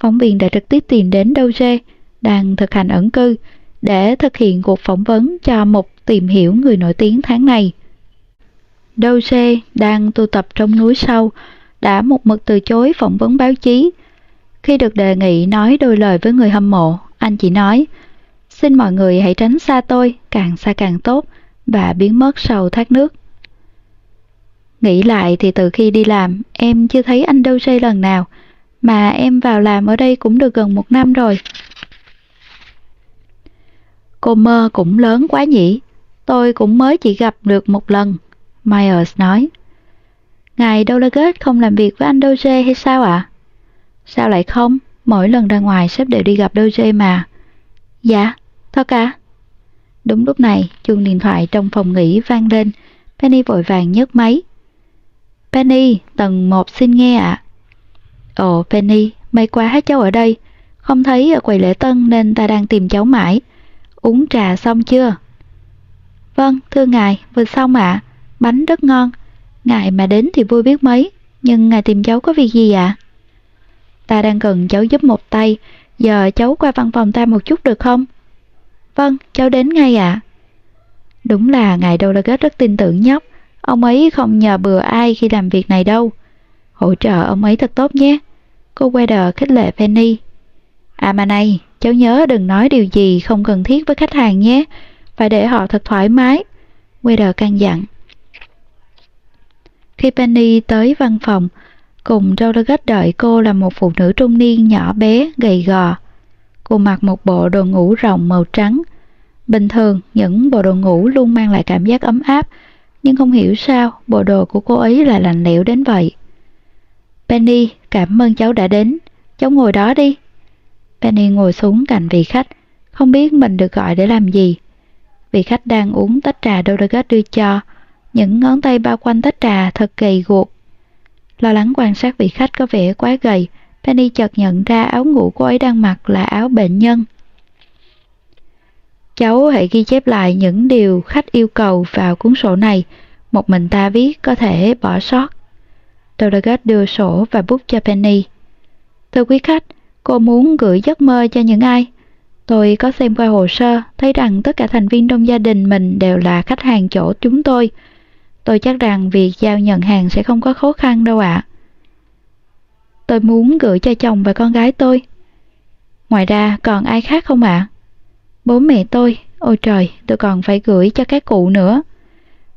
A: Phóng viên đã trực tiếp tìm đến Doge, đang thực hành ẩn cư, để thực hiện cuộc phỏng vấn cho một tìm hiểu người nổi tiếng tháng này. Doge đang tu tập trong núi sâu, đã một mực từ chối phỏng vấn báo chí. Khi được đề nghị nói đôi lời với người hâm mộ, anh chỉ nói, xin mọi người hãy tránh xa tôi, càng xa càng tốt, và biến mất sau thác nước. Nghĩ lại thì từ khi đi làm, em chưa thấy anh đâu say lần nào, mà em vào làm ở đây cũng được gần một năm rồi. Cô mơ cũng lớn quá nhỉ, tôi cũng mới chỉ gặp được một lần, Myers nói. Ngài Delegate không làm việc với anh Doge hay sao ạ? À? Sao lại không? Mỗi lần ra ngoài sếp đều đi gặp Doge mà. Dạ, thật à? Đúng lúc này, chuông điện thoại trong phòng nghỉ vang lên. Penny vội vàng nhấc máy. Penny, tầng 1 xin nghe ạ. À. Ồ, Penny, may quá cháu ở đây. Không thấy ở quầy lễ tân nên ta đang tìm cháu mãi. Uống trà xong chưa? Vâng, thưa ngài, vừa xong ạ. À. Bánh rất ngon. Ngài mà đến thì vui biết mấy. Nhưng ngài tìm cháu có việc gì ạ? À? Ta đang cần cháu giúp một tay. Giờ cháu qua văn phòng ta một chút được không? Vâng, cháu đến ngay ạ. À. Đúng là ngài Dolaget rất tin tưởng nhóc. Ông ấy không nhờ bừa ai khi làm việc này đâu. Hỗ trợ ông ấy thật tốt nhé. Cô Weather khích lệ Penny. À mà này, cháu nhớ đừng nói điều gì không cần thiết với khách hàng nhé. Phải để họ thật thoải mái. Weather căn dặn. Khi Penny tới văn phòng, cùng Dolaget đợi cô là một phụ nữ trung niên nhỏ bé, gầy gò. Cô mặc một bộ đồ ngủ rộng màu trắng. Bình thường, những bộ đồ ngủ luôn mang lại cảm giác ấm áp, nhưng không hiểu sao bộ đồ của cô ấy lại lạnh lẽo đến vậy. Penny, cảm ơn cháu đã đến. Cháu ngồi đó đi. Penny ngồi xuống cạnh vị khách, không biết mình được gọi để làm gì. Vị khách đang uống tách trà Doragat đưa cho, những ngón tay bao quanh tách trà thật gầy guộc. Lo lắng quan sát vị khách có vẻ quá gầy, Penny chợt nhận ra áo ngủ cô ấy đang mặc là áo bệnh nhân. Cháu hãy ghi chép lại những điều khách yêu cầu vào cuốn sổ này, một mình ta viết có thể bỏ sót. Dolaget đưa sổ và bút cho Penny. Thưa quý khách, cô muốn gửi giấc mơ cho những ai? Tôi có xem qua hồ sơ, thấy rằng tất cả thành viên trong gia đình mình đều là khách hàng chỗ chúng tôi. Tôi chắc rằng việc giao nhận hàng sẽ không có khó khăn đâu ạ. À. Tôi muốn gửi cho chồng và con gái tôi. Ngoài ra còn ai khác không ạ? À? Bố mẹ tôi, ôi trời, tôi còn phải gửi cho các cụ nữa.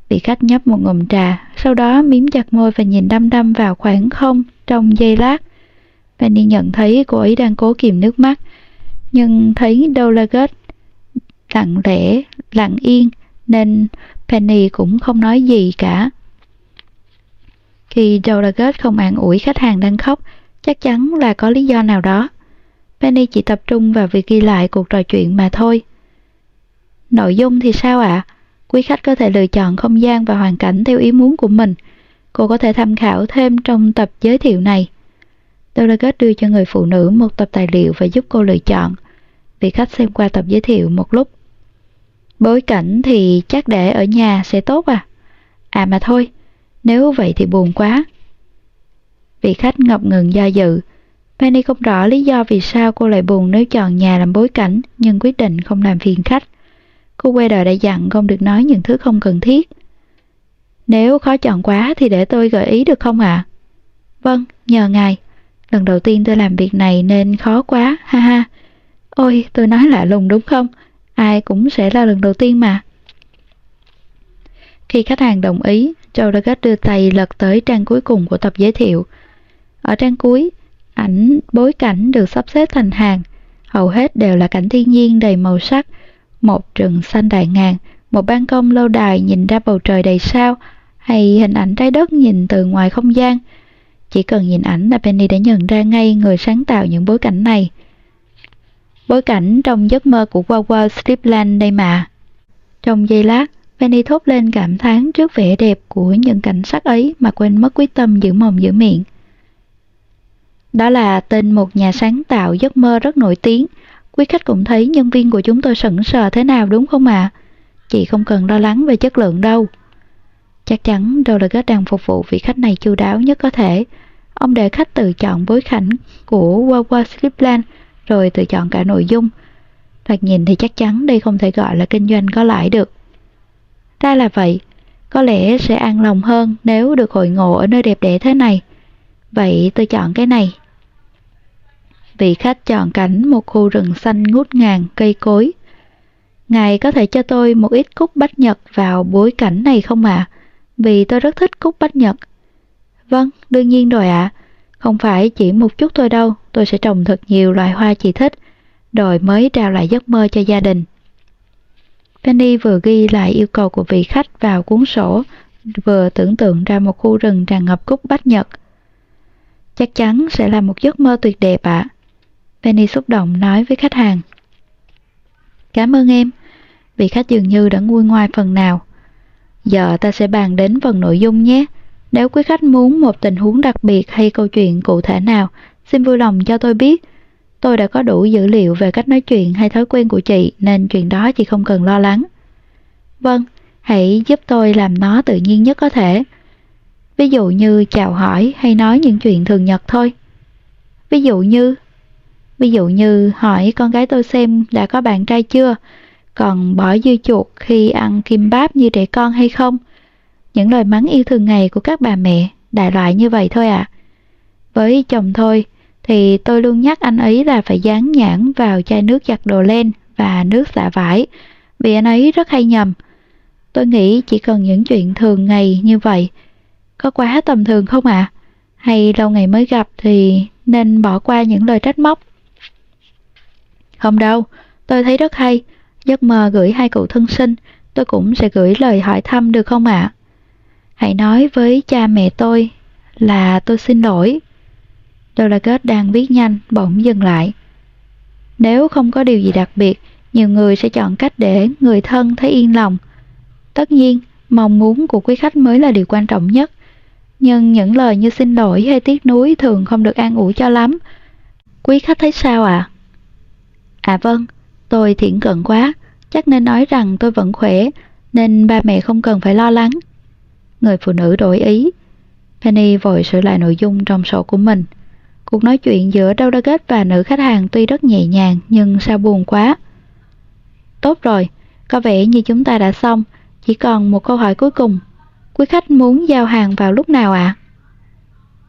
A: Vị khách nhấp một ngụm trà, sau đó miếm chặt môi và nhìn đăm đăm vào khoảng không trong giây lát. Penny nhận thấy cô ấy đang cố kìm nước mắt, nhưng thấy Dolaget lặng lẽ, lặng yên, nên Penny cũng không nói gì cả. Khi Doragot không an ủi khách hàng đang khóc, chắc chắn là có lý do nào đó. Penny chỉ tập trung vào việc ghi lại cuộc trò chuyện mà thôi. Nội dung thì sao ạ? À? Quý khách có thể lựa chọn không gian và hoàn cảnh theo ý muốn của mình. Cô có thể tham khảo thêm trong tập giới thiệu này. Doragot đưa cho người phụ nữ một tập tài liệu và giúp cô lựa chọn. Vị khách xem qua tập giới thiệu một lúc. Bối cảnh thì chắc để ở nhà sẽ tốt à? À mà thôi, nếu vậy thì buồn quá. Vị khách ngập ngừng do dự. Penny không rõ lý do vì sao cô lại buồn nếu chọn nhà làm bối cảnh, nhưng quyết định không làm phiền khách. Cô quay đời đã dặn không được nói những thứ không cần thiết. Nếu khó chọn quá thì để tôi gợi ý được không ạ? À? Vâng, nhờ ngài. Lần đầu tiên tôi làm việc này nên khó quá, ha ha. Ôi, tôi nói lạ lùng đúng không? Ai cũng sẽ là lần đầu tiên mà. Khi khách hàng đồng ý, Joe Douglas đưa tay lật tới trang cuối cùng của tập giới thiệu. Ở trang cuối, ảnh bối cảnh được sắp xếp thành hàng, hầu hết đều là cảnh thiên nhiên đầy màu sắc, một rừng xanh đại ngàn, một ban công lâu đài nhìn ra bầu trời đầy sao, hay hình ảnh trái đất nhìn từ ngoài không gian. Chỉ cần nhìn ảnh là Penny đã nhận ra ngay người sáng tạo những bối cảnh này. Bối cảnh trong giấc mơ của Wawa Stripland đây mà. Trong giây lát, Penny thốt lên cảm thán trước vẻ đẹp của những cảnh sắc ấy mà quên mất quyết tâm giữ mồm giữ miệng. Đó là tên một nhà sáng tạo giấc mơ rất nổi tiếng, Quý khách cũng thấy nhân viên của chúng tôi sững sờ thế nào đúng không ạ? À? Chị không cần lo lắng về chất lượng đâu. Chắc chắn Dolaget đang phục vụ vị khách này chu đáo nhất có thể. Ông để khách tự chọn bối cảnh của Wawa Slipland rồi tự chọn cả nội dung. Thoạt nhìn thì chắc chắn đây không thể gọi là kinh doanh có lãi được. Ra là vậy, có lẽ sẽ an lòng hơn nếu được hội ngộ ở nơi đẹp đẽ thế này. Vậy tôi chọn cái này vị khách chọn cảnh một khu rừng xanh ngút ngàn cây cối. Ngài có thể cho tôi một ít cúc bách nhật vào bối cảnh này không ạ? À? Vì tôi rất thích cúc bách nhật. Vâng, đương nhiên rồi ạ. À. Không phải chỉ một chút thôi đâu, tôi sẽ trồng thật nhiều loài hoa chị thích, rồi mới trao lại giấc mơ cho gia đình. Penny vừa ghi lại yêu cầu của vị khách vào cuốn sổ, vừa tưởng tượng ra một khu rừng tràn ngập cúc bách nhật. Chắc chắn sẽ là một giấc mơ tuyệt đẹp ạ. À. Penny xúc động nói với khách hàng. Cảm ơn em, vị khách dường như đã nguôi ngoai phần nào. Giờ ta sẽ bàn đến phần nội dung nhé. Nếu quý khách muốn một tình huống đặc biệt hay câu chuyện cụ thể nào, xin vui lòng cho tôi biết. Tôi đã có đủ dữ liệu về cách nói chuyện hay thói quen của chị nên chuyện đó chị không cần lo lắng. Vâng, hãy giúp tôi làm nó tự nhiên nhất có thể. Ví dụ như chào hỏi hay nói những chuyện thường nhật thôi. Ví dụ như Ví dụ như hỏi con gái tôi xem đã có bạn trai chưa, còn bỏ dưa chuột khi ăn kim báp như trẻ con hay không. Những lời mắng yêu thường ngày của các bà mẹ, đại loại như vậy thôi ạ. À. Với chồng thôi, thì tôi luôn nhắc anh ấy là phải dán nhãn vào chai nước giặt đồ len và nước xả vải, vì anh ấy rất hay nhầm. Tôi nghĩ chỉ cần những chuyện thường ngày như vậy, có quá tầm thường không ạ? À? Hay lâu ngày mới gặp thì nên bỏ qua những lời trách móc? Không đâu, tôi thấy rất hay. Giấc mơ gửi hai cụ thân sinh, tôi cũng sẽ gửi lời hỏi thăm được không ạ? À? Hãy nói với cha mẹ tôi là tôi xin lỗi. Dolaget đang viết nhanh, bỗng dừng lại. Nếu không có điều gì đặc biệt, nhiều người sẽ chọn cách để người thân thấy yên lòng. Tất nhiên, mong muốn của quý khách mới là điều quan trọng nhất. Nhưng những lời như xin lỗi hay tiếc nuối thường không được an ủi cho lắm. Quý khách thấy sao ạ? À? À vâng, tôi thiện cận quá, chắc nên nói rằng tôi vẫn khỏe, nên ba mẹ không cần phải lo lắng. Người phụ nữ đổi ý. Penny vội sửa lại nội dung trong sổ của mình. Cuộc nói chuyện giữa Douglas và nữ khách hàng tuy rất nhẹ nhàng nhưng sao buồn quá. Tốt rồi, có vẻ như chúng ta đã xong, chỉ còn một câu hỏi cuối cùng. Quý khách muốn giao hàng vào lúc nào ạ? À?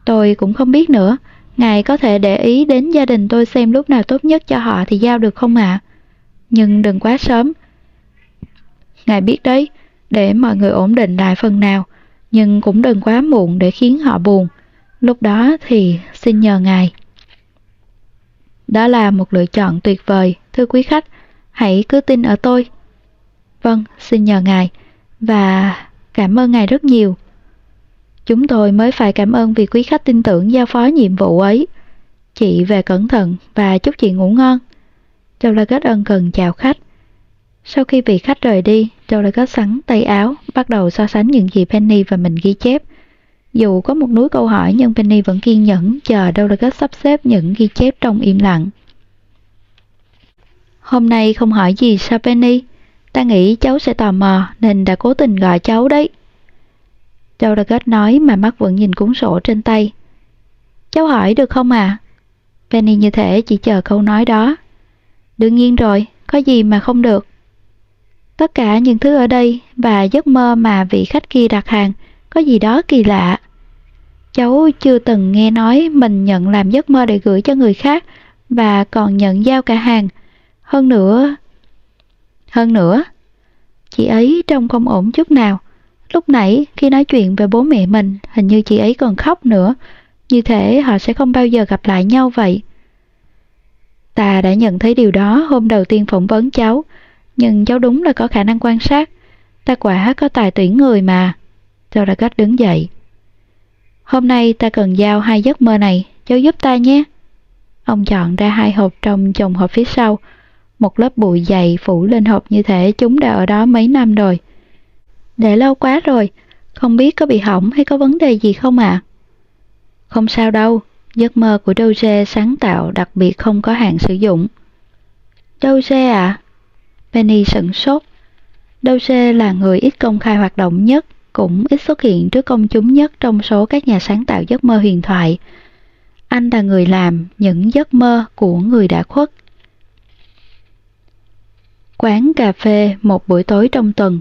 A: Tôi cũng không biết nữa, ngài có thể để ý đến gia đình tôi xem lúc nào tốt nhất cho họ thì giao được không ạ? À? Nhưng đừng quá sớm. Ngài biết đấy, để mọi người ổn định lại phần nào, nhưng cũng đừng quá muộn để khiến họ buồn. Lúc đó thì xin nhờ ngài. Đó là một lựa chọn tuyệt vời, thưa quý khách, hãy cứ tin ở tôi. Vâng, xin nhờ ngài, và cảm ơn ngài rất nhiều. Chúng tôi mới phải cảm ơn vì quý khách tin tưởng giao phó nhiệm vụ ấy. Chị về cẩn thận và chúc chị ngủ ngon. Châu La Kết ân cần chào khách. Sau khi vị khách rời đi, Châu La Kết sắn tay áo, bắt đầu so sánh những gì Penny và mình ghi chép. Dù có một núi câu hỏi nhưng Penny vẫn kiên nhẫn chờ Dolaget sắp xếp những ghi chép trong im lặng. Hôm nay không hỏi gì sao Penny? Ta nghĩ cháu sẽ tò mò nên đã cố tình gọi cháu đấy. Dolaget nói mà mắt vẫn nhìn cuốn sổ trên tay. Cháu hỏi được không à? Penny như thể chỉ chờ câu nói đó. Đương nhiên rồi, có gì mà không được. Tất cả những thứ ở đây và giấc mơ mà vị khách kia đặt hàng có gì đó kỳ lạ. Cháu chưa từng nghe nói mình nhận làm giấc mơ để gửi cho người khác và còn nhận giao cả hàng. Hơn nữa... Hơn nữa, chị ấy trông không ổn chút nào. Lúc nãy khi nói chuyện về bố mẹ mình, hình như chị ấy còn khóc nữa. Như thể họ sẽ không bao giờ gặp lại nhau vậy. Ta đã nhận thấy điều đó hôm đầu tiên phỏng vấn cháu, nhưng cháu đúng là có khả năng quan sát. Ta quả có tài tuyển người mà. Tôi đã cách đứng dậy. Hôm nay ta cần giao hai giấc mơ này, cháu giúp ta nhé. Ông chọn ra hai hộp trong chồng hộp phía sau. Một lớp bụi dày phủ lên hộp như thể chúng đã ở đó mấy năm rồi. Để lâu quá rồi, không biết có bị hỏng hay có vấn đề gì không ạ? À? Không sao đâu, giấc mơ của Doge sáng tạo đặc biệt không có hạn sử dụng. Doge à? Penny sửng sốt. Doge là người ít công khai hoạt động nhất cũng ít xuất hiện trước công chúng nhất trong số các nhà sáng tạo giấc mơ huyền thoại. Anh là người làm những giấc mơ của người đã khuất. Quán cà phê một buổi tối trong tuần.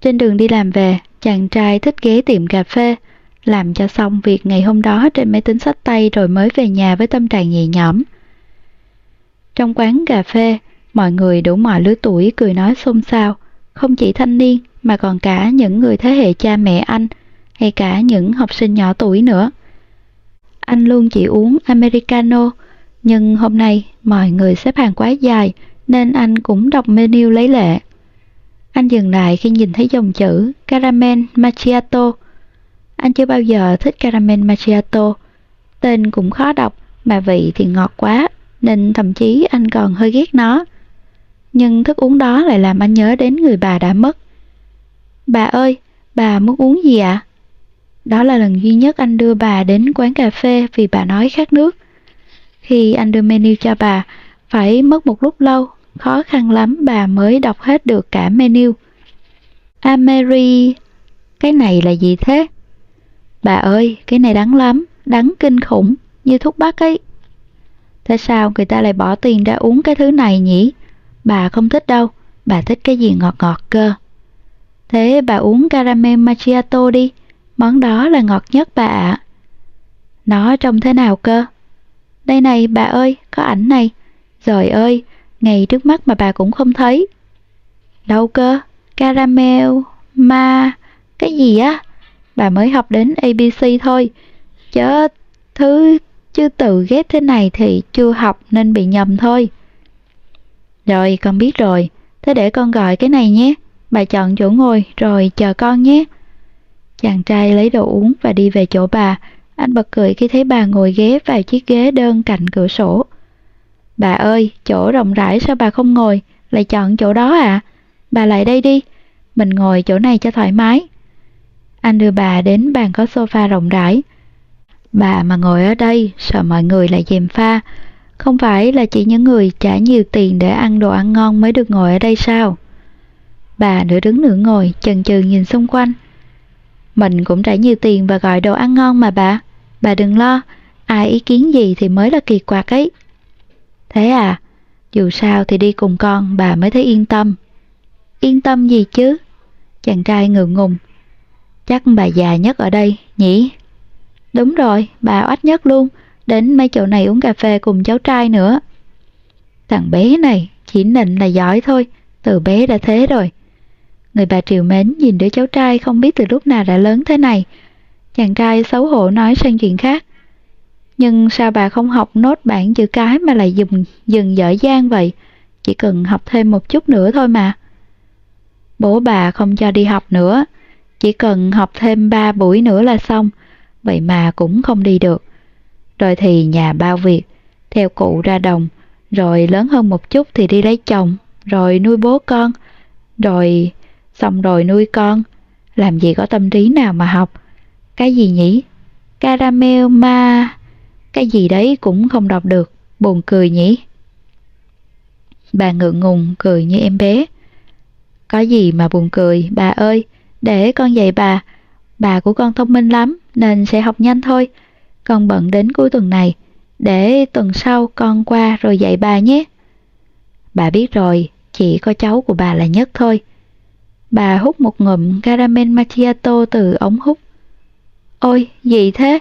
A: Trên đường đi làm về, chàng trai thích ghé tiệm cà phê, làm cho xong việc ngày hôm đó trên máy tính sách tay rồi mới về nhà với tâm trạng nhẹ nhõm. Trong quán cà phê, mọi người đủ mọi lứa tuổi cười nói xôn xao, không chỉ thanh niên mà còn cả những người thế hệ cha mẹ anh hay cả những học sinh nhỏ tuổi nữa. Anh luôn chỉ uống Americano, nhưng hôm nay mọi người xếp hàng quá dài nên anh cũng đọc menu lấy lệ. Anh dừng lại khi nhìn thấy dòng chữ Caramel Macchiato. Anh chưa bao giờ thích Caramel Macchiato. Tên cũng khó đọc mà vị thì ngọt quá nên thậm chí anh còn hơi ghét nó. Nhưng thức uống đó lại làm anh nhớ đến người bà đã mất. Bà ơi, bà muốn uống gì ạ? À? Đó là lần duy nhất anh đưa bà đến quán cà phê vì bà nói khát nước. Khi anh đưa menu cho bà, phải mất một lúc lâu, khó khăn lắm bà mới đọc hết được cả menu. Ameri, cái này là gì thế? Bà ơi, cái này đắng lắm, đắng kinh khủng, như thuốc bắc ấy. Tại sao người ta lại bỏ tiền ra uống cái thứ này nhỉ? Bà không thích đâu, bà thích cái gì ngọt ngọt cơ. Thế bà uống caramel macchiato đi, món đó là ngọt nhất bà ạ. Nó trông thế nào cơ? Đây này bà ơi, có ảnh này. Rồi ơi, ngày trước mắt mà bà cũng không thấy. Đâu cơ? Caramel, ma, cái gì á? Bà mới học đến ABC thôi. Chớ thứ chứ từ ghép thế này thì chưa học nên bị nhầm thôi. Rồi, con biết rồi. Thế để con gọi cái này nhé. Bà chọn chỗ ngồi rồi chờ con nhé. Chàng trai lấy đồ uống và đi về chỗ bà. Anh bật cười khi thấy bà ngồi ghé vào chiếc ghế đơn cạnh cửa sổ. Bà ơi, chỗ rộng rãi sao bà không ngồi, lại chọn chỗ đó à? Bà lại đây đi, mình ngồi chỗ này cho thoải mái. Anh đưa bà đến bàn có sofa rộng rãi. Bà mà ngồi ở đây, sợ mọi người lại dèm pha. Không phải là chỉ những người trả nhiều tiền để ăn đồ ăn ngon mới được ngồi ở đây sao? Bà nửa đứng nửa ngồi, chần chừ nhìn xung quanh. Mình cũng trả nhiều tiền và gọi đồ ăn ngon mà bà. Bà đừng lo, ai ý kiến gì thì mới là kỳ quặc ấy. Thế à, dù sao thì đi cùng con bà mới thấy yên tâm. Yên tâm gì chứ? Chàng trai ngượng ngùng. Chắc bà già nhất ở đây, nhỉ? Đúng rồi, bà oách nhất luôn, đến mấy chỗ này uống cà phê cùng cháu trai nữa. Thằng bé này chỉ nịnh là giỏi thôi, từ bé đã thế rồi. Người bà triều mến nhìn đứa cháu trai không biết từ lúc nào đã lớn thế này. Chàng trai xấu hổ nói sang chuyện khác. Nhưng sao bà không học nốt bản chữ cái mà lại dùng dừng dở dang vậy? Chỉ cần học thêm một chút nữa thôi mà. Bố bà không cho đi học nữa, chỉ cần học thêm 3 buổi nữa là xong, vậy mà cũng không đi được. Rồi thì nhà bao việc, theo cụ ra đồng, rồi lớn hơn một chút thì đi lấy chồng, rồi nuôi bố con, rồi xong rồi nuôi con. Làm gì có tâm trí nào mà học? Cái gì nhỉ? Caramel ma... Cái gì đấy cũng không đọc được, buồn cười nhỉ? Bà ngượng ngùng cười như em bé. Có gì mà buồn cười, bà ơi, để con dạy bà. Bà của con thông minh lắm nên sẽ học nhanh thôi. Con bận đến cuối tuần này, để tuần sau con qua rồi dạy bà nhé. Bà biết rồi, chỉ có cháu của bà là nhất thôi. Bà hút một ngụm caramel macchiato từ ống hút. Ôi, gì thế?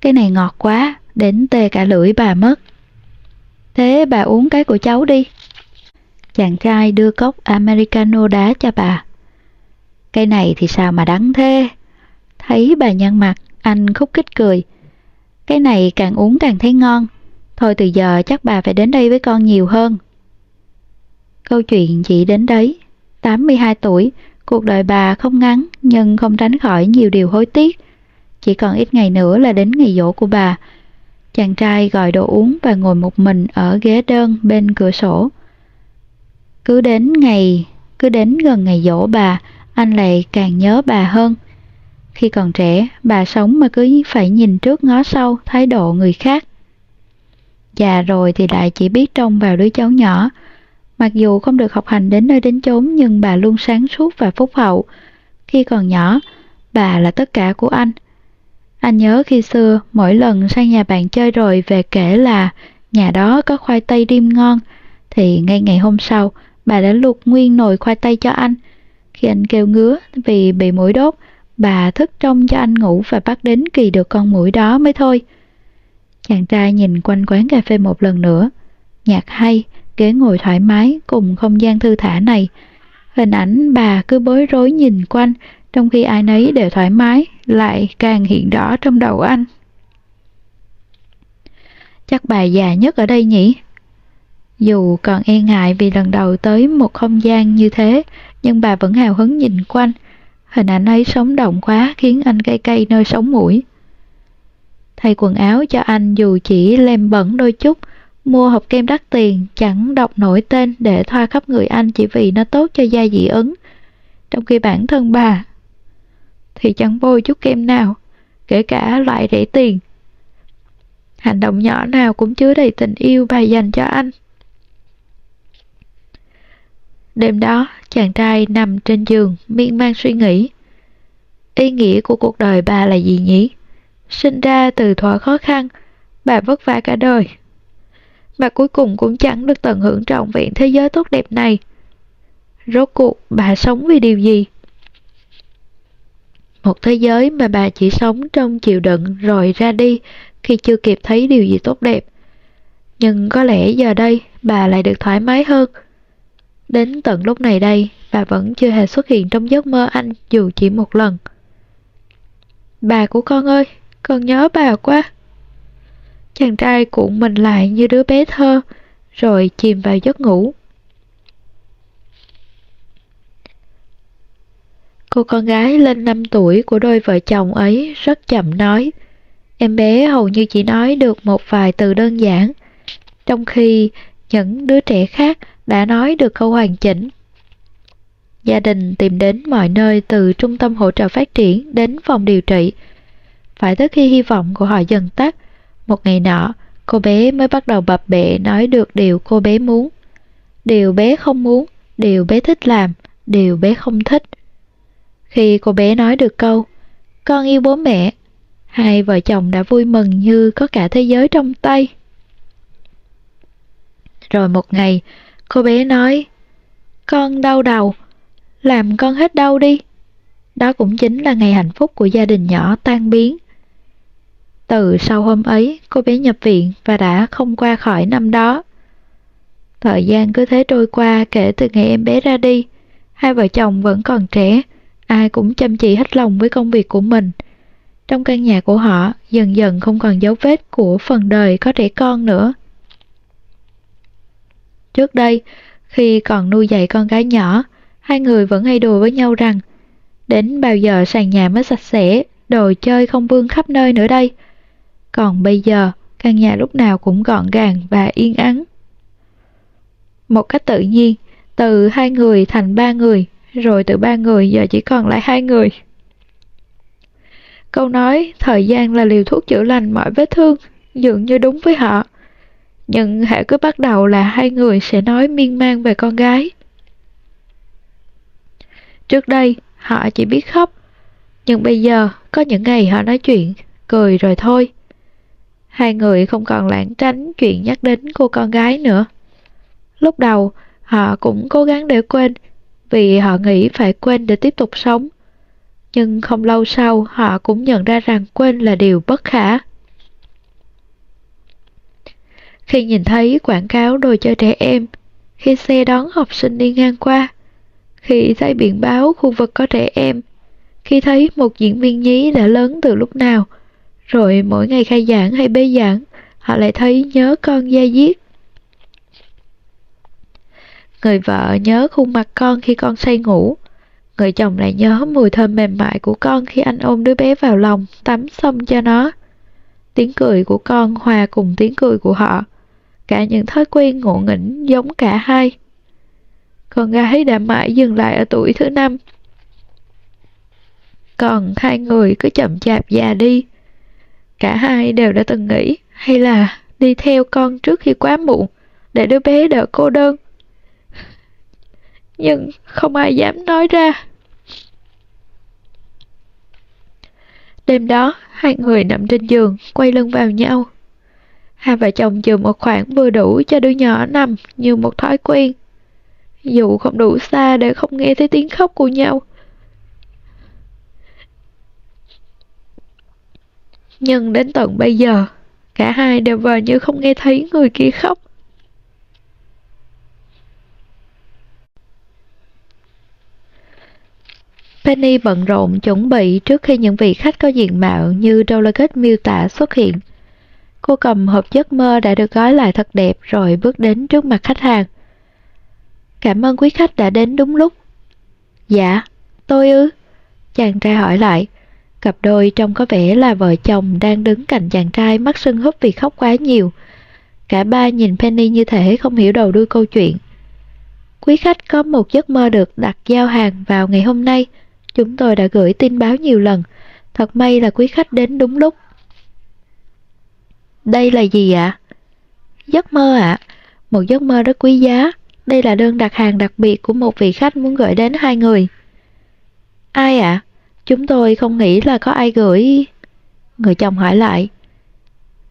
A: Cái này ngọt quá, đến tê cả lưỡi bà mất. Thế bà uống cái của cháu đi. Chàng trai đưa cốc Americano đá cho bà. Cái này thì sao mà đắng thế? Thấy bà nhăn mặt, anh khúc khích cười. Cái này càng uống càng thấy ngon. Thôi từ giờ chắc bà phải đến đây với con nhiều hơn. Câu chuyện chỉ đến đấy. 82 tuổi, cuộc đời bà không ngắn nhưng không tránh khỏi nhiều điều hối tiếc. Chỉ còn ít ngày nữa là đến ngày dỗ của bà. Chàng trai gọi đồ uống và ngồi một mình ở ghế đơn bên cửa sổ. Cứ đến ngày, cứ đến gần ngày dỗ bà, anh lại càng nhớ bà hơn. Khi còn trẻ, bà sống mà cứ phải nhìn trước ngó sau thái độ người khác. Già rồi thì lại chỉ biết trông vào đứa cháu nhỏ. Mặc dù không được học hành đến nơi đến chốn nhưng bà luôn sáng suốt và phúc hậu. Khi còn nhỏ, bà là tất cả của anh. Anh nhớ khi xưa, mỗi lần sang nhà bạn chơi rồi về kể là nhà đó có khoai tây rim ngon, thì ngay ngày hôm sau, bà đã luộc nguyên nồi khoai tây cho anh. Khi anh kêu ngứa vì bị mũi đốt, bà thức trông cho anh ngủ và bắt đến kỳ được con mũi đó mới thôi. Chàng trai nhìn quanh quán cà phê một lần nữa. Nhạc hay, ghế ngồi thoải mái cùng không gian thư thả này. Hình ảnh bà cứ bối rối nhìn quanh, trong khi ai nấy đều thoải mái, lại càng hiện rõ trong đầu anh. Chắc bà già nhất ở đây nhỉ? Dù còn e ngại vì lần đầu tới một không gian như thế, nhưng bà vẫn hào hứng nhìn quanh. Hình ảnh ấy sống động quá khiến anh cay cay nơi sống mũi. Thay quần áo cho anh dù chỉ lem bẩn đôi chút, mua hộp kem đắt tiền chẳng đọc nổi tên để thoa khắp người anh chỉ vì nó tốt cho da dị ứng. Trong khi bản thân bà thì chẳng bôi chút kem nào, kể cả loại rẻ tiền. Hành động nhỏ nào cũng chứa đầy tình yêu bà dành cho anh. Đêm đó, chàng trai nằm trên giường, miên man suy nghĩ. Ý nghĩa của cuộc đời bà là gì nhỉ? Sinh ra từ thuở khó khăn, bà vất vả cả đời. Mà cuối cùng cũng chẳng được tận hưởng trọn vẹn thế giới tốt đẹp này. Rốt cuộc bà sống vì điều gì? Một thế giới mà bà chỉ sống trong chịu đựng rồi ra đi khi chưa kịp thấy điều gì tốt đẹp. Nhưng có lẽ giờ đây bà lại được thoải mái hơn Đến tận lúc này đây, bà vẫn chưa hề xuất hiện trong giấc mơ anh dù chỉ một lần. Bà của con ơi, con nhớ bà quá. Chàng trai cuộn mình lại như đứa bé thơ, rồi chìm vào giấc ngủ. Cô con gái lên 5 tuổi của đôi vợ chồng ấy rất chậm nói. Em bé hầu như chỉ nói được một vài từ đơn giản, trong khi những đứa trẻ khác đã nói được câu hoàn chỉnh. Gia đình tìm đến mọi nơi từ trung tâm hỗ trợ phát triển đến phòng điều trị. Phải tới khi hy vọng của họ dần tắt, một ngày nọ, cô bé mới bắt đầu bập bẹ nói được điều cô bé muốn. Điều bé không muốn, điều bé thích làm, điều bé không thích. Khi cô bé nói được câu, con yêu bố mẹ. Hai vợ chồng đã vui mừng như có cả thế giới trong tay. Rồi một ngày, cô bé nói, con đau đầu, làm con hết đau đi. Đó cũng chính là ngày hạnh phúc của gia đình nhỏ tan biến. Từ sau hôm ấy, cô bé nhập viện và đã không qua khỏi năm đó. Thời gian cứ thế trôi qua kể từ ngày em bé ra đi. Hai vợ chồng vẫn còn trẻ, ai cũng chăm chỉ hết lòng với công việc của mình. Trong căn nhà của họ dần dần không còn dấu vết của phần đời có trẻ con nữa. Trước đây, khi còn nuôi dạy con gái nhỏ, hai người vẫn hay đùa với nhau rằng đến bao giờ sàn nhà mới sạch sẽ, đồ chơi không vương khắp nơi nữa đây. Còn bây giờ, căn nhà lúc nào cũng gọn gàng và yên ắng. Một cách tự nhiên, từ hai người thành ba người, rồi từ ba người giờ chỉ còn lại hai người. Câu nói thời gian là liều thuốc chữa lành mọi vết thương dường như đúng với họ. Nhưng hãy cứ bắt đầu là hai người sẽ nói miên man về con gái. Trước đây, họ chỉ biết khóc. Nhưng bây giờ, có những ngày họ nói chuyện, cười rồi thôi. Hai người không còn lãng tránh chuyện nhắc đến cô con gái nữa. Lúc đầu, họ cũng cố gắng để quên, vì họ nghĩ phải quên để tiếp tục sống. Nhưng không lâu sau, họ cũng nhận ra rằng quên là điều bất khả. Khi nhìn thấy quảng cáo đồ chơi trẻ em, khi xe đón học sinh đi ngang qua, khi thấy biển báo khu vực có trẻ em, khi thấy một diễn viên nhí đã lớn từ lúc nào, rồi mỗi ngày khai giảng hay bế giảng, họ lại thấy nhớ con da diết. Người vợ nhớ khuôn mặt con khi con say ngủ, người chồng lại nhớ mùi thơm mềm mại của con khi anh ôm đứa bé vào lòng, tắm xong cho nó. Tiếng cười của con hòa cùng tiếng cười của họ, cả những thói quen ngộ nghĩnh giống cả hai. Con gái đã mãi dừng lại ở tuổi thứ năm. Còn hai người cứ chậm chạp già đi. Cả hai đều đã từng nghĩ hay là đi theo con trước khi quá muộn để đứa bé đỡ cô đơn. Nhưng không ai dám nói ra. Đêm đó, hai người nằm trên giường, quay lưng vào nhau. Hai vợ chồng chừa một khoảng vừa đủ cho đứa nhỏ nằm như một thói quen. Dù không đủ xa để không nghe thấy tiếng khóc của nhau. Nhưng đến tận bây giờ, cả hai đều vờ như không nghe thấy người kia khóc. Penny bận rộn chuẩn bị trước khi những vị khách có diện mạo như Dolores miêu tả xuất hiện. Cô cầm hộp giấc mơ đã được gói lại thật đẹp rồi bước đến trước mặt khách hàng. Cảm ơn quý khách đã đến đúng lúc. Dạ, tôi ư? Chàng trai hỏi lại. Cặp đôi trông có vẻ là vợ chồng đang đứng cạnh chàng trai mắt sưng húp vì khóc quá nhiều. Cả ba nhìn Penny như thể không hiểu đầu đuôi câu chuyện. Quý khách có một giấc mơ được đặt giao hàng vào ngày hôm nay. Chúng tôi đã gửi tin báo nhiều lần. Thật may là quý khách đến đúng lúc. Đây là gì ạ? Giấc mơ ạ. Một giấc mơ rất quý giá. Đây là đơn đặt hàng đặc biệt của một vị khách muốn gửi đến hai người. Ai ạ? Chúng tôi không nghĩ là có ai gửi... Người chồng hỏi lại.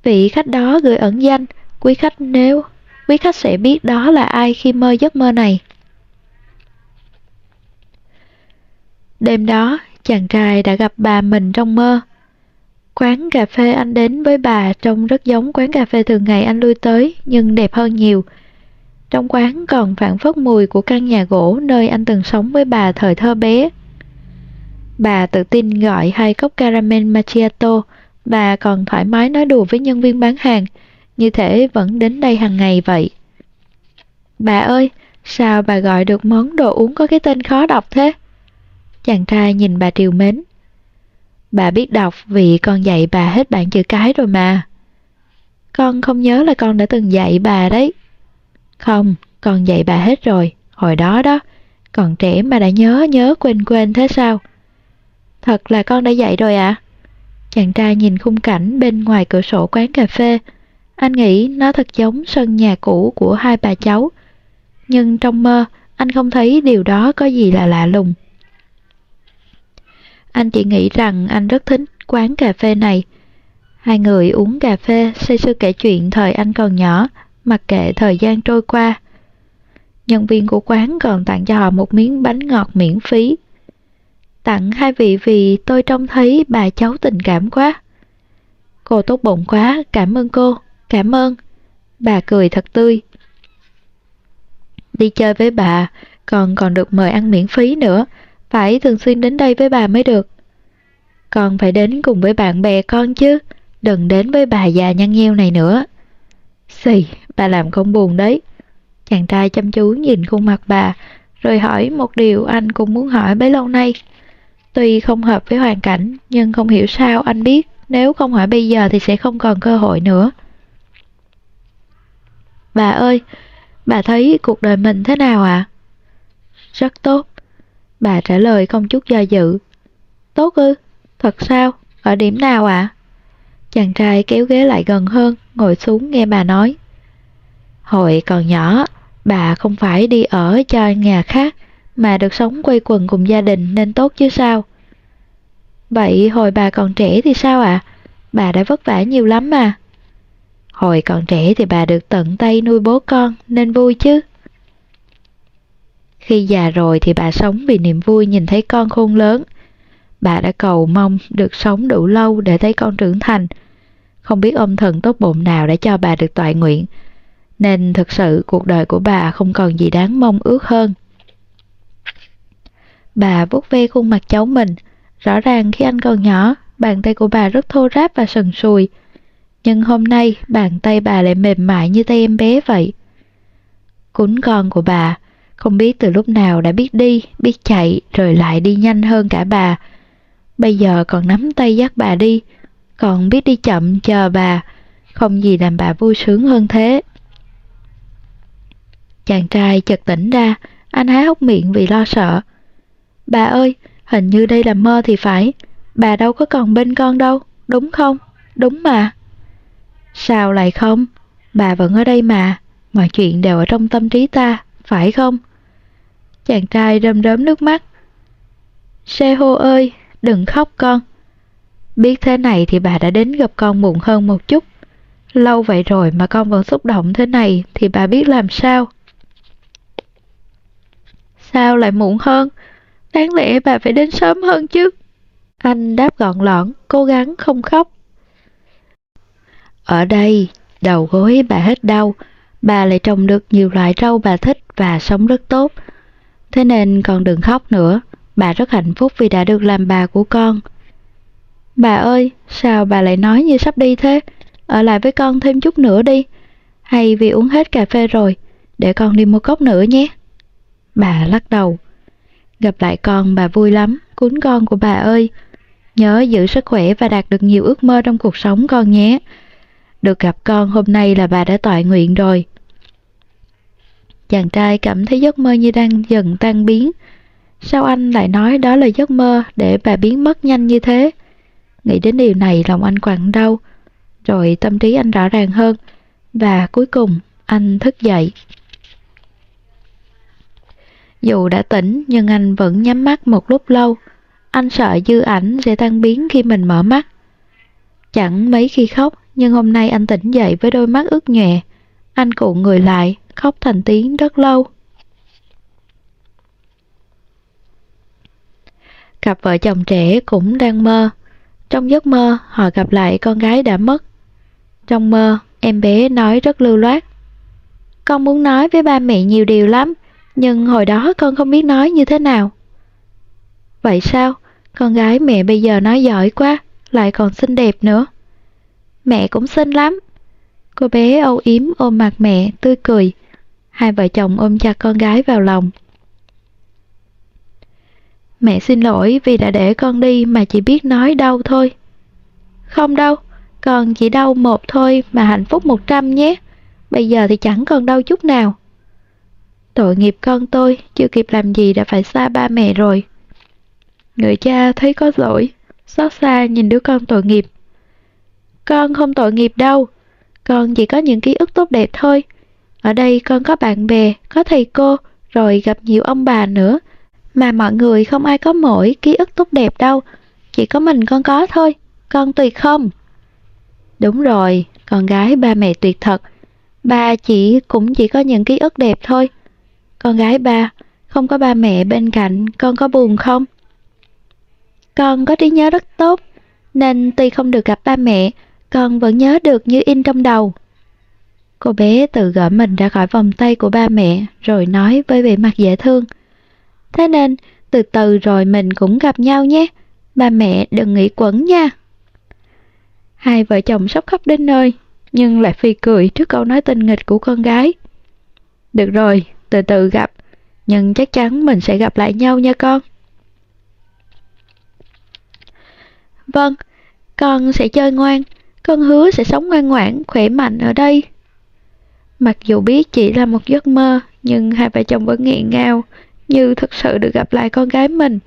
A: Vị khách đó gửi ẩn danh, quý khách nếu... Quý khách sẽ biết đó là ai khi mơ giấc mơ này. Đêm đó, chàng trai đã gặp bà mình trong mơ. Quán cà phê anh đến với bà trông rất giống quán cà phê thường ngày anh lui tới, nhưng đẹp hơn nhiều. Trong quán còn phản phất mùi của căn nhà gỗ nơi anh từng sống với bà thời thơ bé. Bà tự tin gọi hai cốc caramel macchiato và còn thoải mái nói đùa với nhân viên bán hàng, như thể vẫn đến đây hàng ngày vậy. Bà ơi, sao bà gọi được món đồ uống có cái tên khó đọc thế? Chàng trai nhìn bà triều mến. Bà biết đọc vì con dạy bà hết bản chữ cái rồi mà. Con không nhớ là con đã từng dạy bà đấy. Không, con dạy bà hết rồi, hồi đó đó. Còn trẻ mà đã nhớ nhớ quên quên thế sao? Thật là con đã dậy rồi ạ? À? Chàng trai nhìn khung cảnh bên ngoài cửa sổ quán cà phê. Anh nghĩ nó thật giống sân nhà cũ của hai bà cháu. Nhưng trong mơ, anh không thấy điều đó có gì là lạ lùng. Anh chỉ nghĩ rằng anh rất thích quán cà phê này. Hai người uống cà phê, say sưa kể chuyện thời anh còn nhỏ, mặc kệ thời gian trôi qua. Nhân viên của quán còn tặng cho họ một miếng bánh ngọt miễn phí. Tặng hai vị vì tôi trông thấy bà cháu tình cảm quá. Cô tốt bụng quá, cảm ơn cô, cảm ơn. Bà cười thật tươi. Đi chơi với bà, còn còn được mời ăn miễn phí nữa, phải thường xuyên đến đây với bà mới được. Con phải đến cùng với bạn bè con chứ, đừng đến với bà già nhăn nheo này nữa. Xì, bà làm không buồn đấy. Chàng trai chăm chú nhìn khuôn mặt bà, rồi hỏi một điều anh cũng muốn hỏi bấy lâu nay. Tuy không hợp với hoàn cảnh, nhưng không hiểu sao anh biết nếu không hỏi bây giờ thì sẽ không còn cơ hội nữa. Bà ơi, bà thấy cuộc đời mình thế nào ạ? À? Rất tốt. Bà trả lời không chút do dự. Tốt ư? Thật sao? Ở điểm nào ạ? À? Chàng trai kéo ghế lại gần hơn, ngồi xuống nghe bà nói. Hồi còn nhỏ, bà không phải đi ở cho nhà khác, mà được sống quây quần cùng gia đình nên tốt chứ sao. Vậy hồi bà còn trẻ thì sao ạ? À? Bà đã vất vả nhiều lắm mà. Hồi còn trẻ thì bà được tận tay nuôi bố con, nên vui chứ. Khi già rồi thì bà sống vì niềm vui nhìn thấy con khôn lớn. Bà đã cầu mong được sống đủ lâu để thấy con trưởng thành. Không biết ông thần tốt bụng nào đã cho bà được toại nguyện. Nên thực sự cuộc đời của bà không còn gì đáng mong ước hơn. Bà vuốt ve khuôn mặt cháu mình. Rõ ràng khi anh còn nhỏ, bàn tay của bà rất thô ráp và sần sùi. Nhưng hôm nay bàn tay bà lại mềm mại như tay em bé vậy. Cún con của bà không biết từ lúc nào đã biết đi, biết chạy rồi lại đi nhanh hơn cả bà. Bây giờ còn nắm tay dắt bà đi, còn biết đi chậm chờ bà, không gì làm bà vui sướng hơn thế. Chàng trai chợt tỉnh ra, anh há hốc miệng vì lo sợ. Bà ơi, hình như đây là mơ thì phải, bà đâu có còn bên con đâu, đúng không? Đúng mà. Sao lại không? Bà vẫn ở đây mà, mọi chuyện đều ở trong tâm trí ta, phải không? Chàng trai rơm rớm nước mắt. Xe hô ơi, đừng khóc con. Biết thế này thì bà đã đến gặp con muộn hơn một chút. Lâu vậy rồi mà con vẫn xúc động thế này thì bà biết làm sao. Sao lại muộn hơn? Đáng lẽ bà phải đến sớm hơn chứ. Anh đáp gọn lõn, cố gắng không khóc. Ở đây, đầu gối bà hết đau, bà lại trồng được nhiều loại rau bà thích và sống rất tốt. Thế nên con đừng khóc nữa, bà rất hạnh phúc vì đã được làm bà của con. Bà ơi, sao bà lại nói như sắp đi thế? Ở lại với con thêm chút nữa đi. Hay vì uống hết cà phê rồi, để con đi mua cốc nữa nhé. Bà lắc đầu. Gặp lại con bà vui lắm, cún con của bà ơi. Nhớ giữ sức khỏe và đạt được nhiều ước mơ trong cuộc sống con nhé. Được gặp con hôm nay là bà đã tọa nguyện rồi. Chàng trai cảm thấy giấc mơ như đang dần tan biến. Sao anh lại nói đó là giấc mơ để bà biến mất nhanh như thế? Nghĩ đến điều này lòng anh quặn đau. Rồi tâm trí anh rõ ràng hơn. Và cuối cùng anh thức dậy. Dù đã tỉnh nhưng anh vẫn nhắm mắt một lúc lâu. Anh sợ dư ảnh sẽ tan biến khi mình mở mắt. Chẳng mấy khi khóc, nhưng hôm nay anh tỉnh dậy với đôi mắt ướt nhòe. Anh cuộn người lại, khóc thành tiếng rất lâu. Cặp vợ chồng trẻ cũng đang mơ. Trong giấc mơ, họ gặp lại con gái đã mất. Trong mơ, em bé nói rất lưu loát. Con muốn nói với ba mẹ nhiều điều lắm, nhưng hồi đó con không biết nói như thế nào. Vậy sao? Con gái mẹ bây giờ nói giỏi quá, lại còn xinh đẹp nữa. Mẹ cũng xinh lắm. Cô bé âu yếm ôm mặt mẹ, tươi cười. Hai vợ chồng ôm chặt con gái vào lòng. Mẹ xin lỗi vì đã để con đi mà chỉ biết nói đau thôi. Không đâu, con chỉ đau một thôi mà hạnh phúc một trăm nhé. Bây giờ thì chẳng còn đau chút nào. Tội nghiệp con tôi, chưa kịp làm gì đã phải xa ba mẹ rồi. Người cha thấy có lỗi, xót xa nhìn đứa con tội nghiệp. Con không tội nghiệp đâu, con chỉ có những ký ức tốt đẹp thôi. Ở đây con có bạn bè, có thầy cô, rồi gặp nhiều ông bà nữa. Mà mọi người không ai có mỗi ký ức tốt đẹp đâu, chỉ có mình con có thôi, con tuyệt không? Đúng rồi, con gái ba mẹ tuyệt thật. Ba chỉ cũng chỉ có những ký ức đẹp thôi. Con gái ba, không có ba mẹ bên cạnh, con có buồn không? Con có trí nhớ rất tốt, nên tuy không được gặp ba mẹ, con vẫn nhớ được như in trong đầu. Cô bé tự gỡ mình ra khỏi vòng tay của ba mẹ, rồi nói với vẻ mặt dễ thương. Thế nên, từ từ rồi mình cũng gặp nhau nhé. Ba mẹ đừng nghĩ quẩn nha. Hai vợ chồng sắp khóc đến nơi, nhưng lại phi cười trước câu nói tình nghịch của con gái. Được rồi, từ từ gặp, nhưng chắc chắn mình sẽ gặp lại nhau nha con. Vâng, con sẽ chơi ngoan, con hứa sẽ sống ngoan ngoãn, khỏe mạnh ở đây. Mặc dù biết chỉ là một giấc mơ, nhưng hai vợ chồng vẫn nghẹn ngào, như thực sự được gặp lại con gái mình.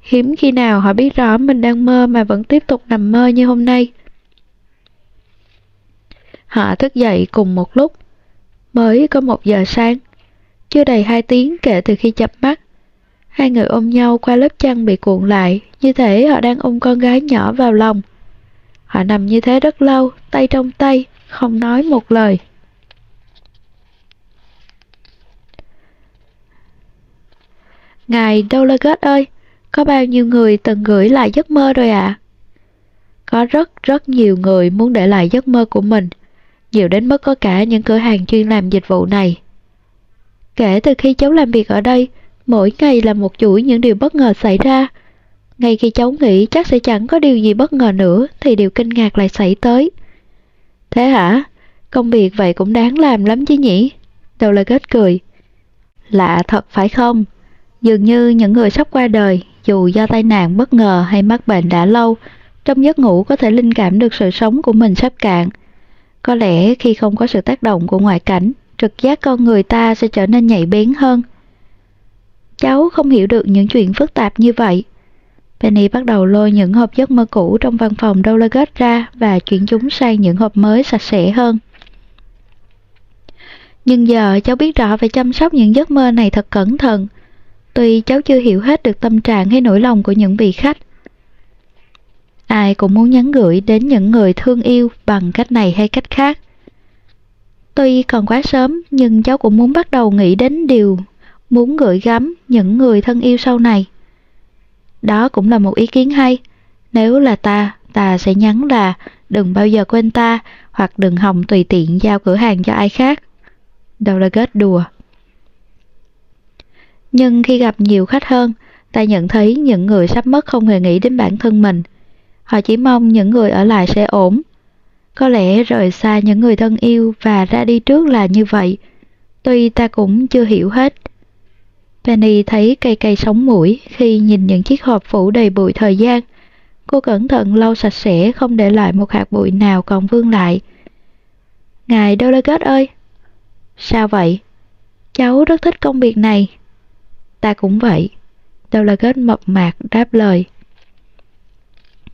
A: Hiếm khi nào họ biết rõ mình đang mơ mà vẫn tiếp tục nằm mơ như hôm nay. Họ thức dậy cùng một lúc. Mới có một giờ sáng. Chưa đầy hai tiếng kể từ khi chập mắt. Hai người ôm nhau qua lớp chăn bị cuộn lại, như thể họ đang ôm con gái nhỏ vào lòng. Họ nằm như thế rất lâu, tay trong tay, không nói một lời. Ngài Dolagat ơi, có bao nhiêu người từng gửi lại giấc mơ rồi ạ? À? Có rất rất nhiều người muốn để lại giấc mơ của mình, nhiều đến mức có cả những cửa hàng chuyên làm dịch vụ này. Kể từ khi cháu làm việc ở đây, mỗi ngày là một chuỗi những điều bất ngờ xảy ra. Ngay khi cháu nghĩ chắc sẽ chẳng có điều gì bất ngờ nữa thì điều kinh ngạc lại xảy tới. Thế hả? Công việc vậy cũng đáng làm lắm chứ nhỉ? Đầu là kết cười. Lạ thật phải không? Dường như những người sắp qua đời, dù do tai nạn bất ngờ hay mắc bệnh đã lâu, trong giấc ngủ có thể linh cảm được sự sống của mình sắp cạn. Có lẽ khi không có sự tác động của ngoại cảnh, trực giác con người ta sẽ trở nên nhạy bén hơn. Cháu không hiểu được những chuyện phức tạp như vậy. Penny bắt đầu lôi những hộp giấc mơ cũ trong văn phòng Dolaget ra và chuyển chúng sang những hộp mới sạch sẽ hơn. Nhưng giờ cháu biết rõ phải chăm sóc những giấc mơ này thật cẩn thận. Tuy cháu chưa hiểu hết được tâm trạng hay nỗi lòng của những vị khách. Ai cũng muốn nhắn gửi đến những người thương yêu bằng cách này hay cách khác. Tuy còn quá sớm nhưng cháu cũng muốn bắt đầu nghĩ đến điều muốn gửi gắm những người thân yêu sau này. Đó cũng là một ý kiến hay. Nếu là ta, ta sẽ nhắn là đừng bao giờ quên ta hoặc đừng hòng tùy tiện giao cửa hàng cho ai khác. Đâu là kết đùa. Nhưng khi gặp nhiều khách hơn, ta nhận thấy những người sắp mất không hề nghĩ đến bản thân mình. Họ chỉ mong những người ở lại sẽ ổn. Có lẽ rời xa những người thân yêu và ra đi trước là như vậy. Tuy ta cũng chưa hiểu hết. Penny thấy cây cây sống mũi khi nhìn những chiếc hộp phủ đầy bụi thời gian. Cô cẩn thận lau sạch sẽ không để lại một hạt bụi nào còn vương lại. Ngài Dolagat ơi! Sao vậy? Cháu rất thích công việc này. Ta cũng vậy. Dolagat mập mạc đáp lời.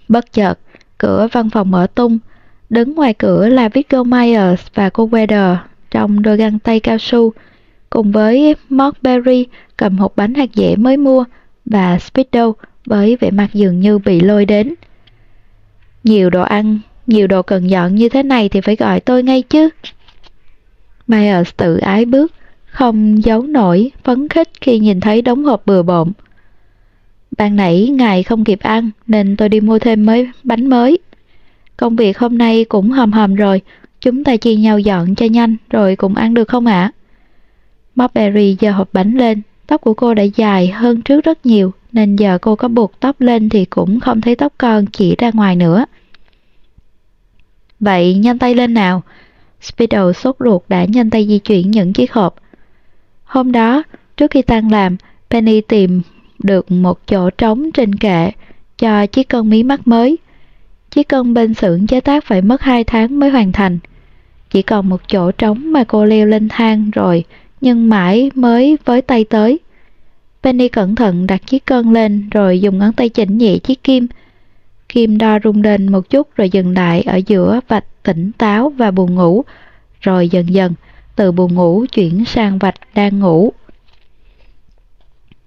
A: Bất chợt, cửa văn phòng mở tung. Đứng ngoài cửa là Victor Myers và cô Weather trong đôi găng tay cao su, cùng với Mark Berry cầm hộp bánh hạt dẻ mới mua và Speedo với vẻ mặt dường như bị lôi đến. Nhiều đồ ăn, nhiều đồ cần dọn như thế này thì phải gọi tôi ngay chứ. Myers tự ái bước, không giấu nổi, phấn khích khi nhìn thấy đống hộp bừa bộn. Ban nãy ngài không kịp ăn nên tôi đi mua thêm mới bánh mới. Công việc hôm nay cũng hầm hầm rồi, chúng ta chia nhau dọn cho nhanh rồi cùng ăn được không ạ? À? Mobberry giờ hộp bánh lên, tóc của cô đã dài hơn trước rất nhiều nên giờ cô có buộc tóc lên thì cũng không thấy tóc con chỉ ra ngoài nữa. Vậy nhanh tay lên nào. Speedo sốt ruột đã nhanh tay di chuyển những chiếc hộp. Hôm đó, trước khi tan làm, Penny tìm được một chỗ trống trên kệ cho chiếc cân mí mắt mới. Chiếc cân bên xưởng chế tác phải mất 2 tháng mới hoàn thành. Chỉ còn một chỗ trống mà cô leo lên thang rồi, nhưng mãi mới với tay tới. Penny cẩn thận đặt chiếc cân lên rồi dùng ngón tay chỉnh nhẹ chiếc kim. Kim đo rung lên một chút rồi dừng lại ở giữa vạch tỉnh táo và buồn ngủ, rồi dần dần từ buồn ngủ chuyển sang vạch đang ngủ.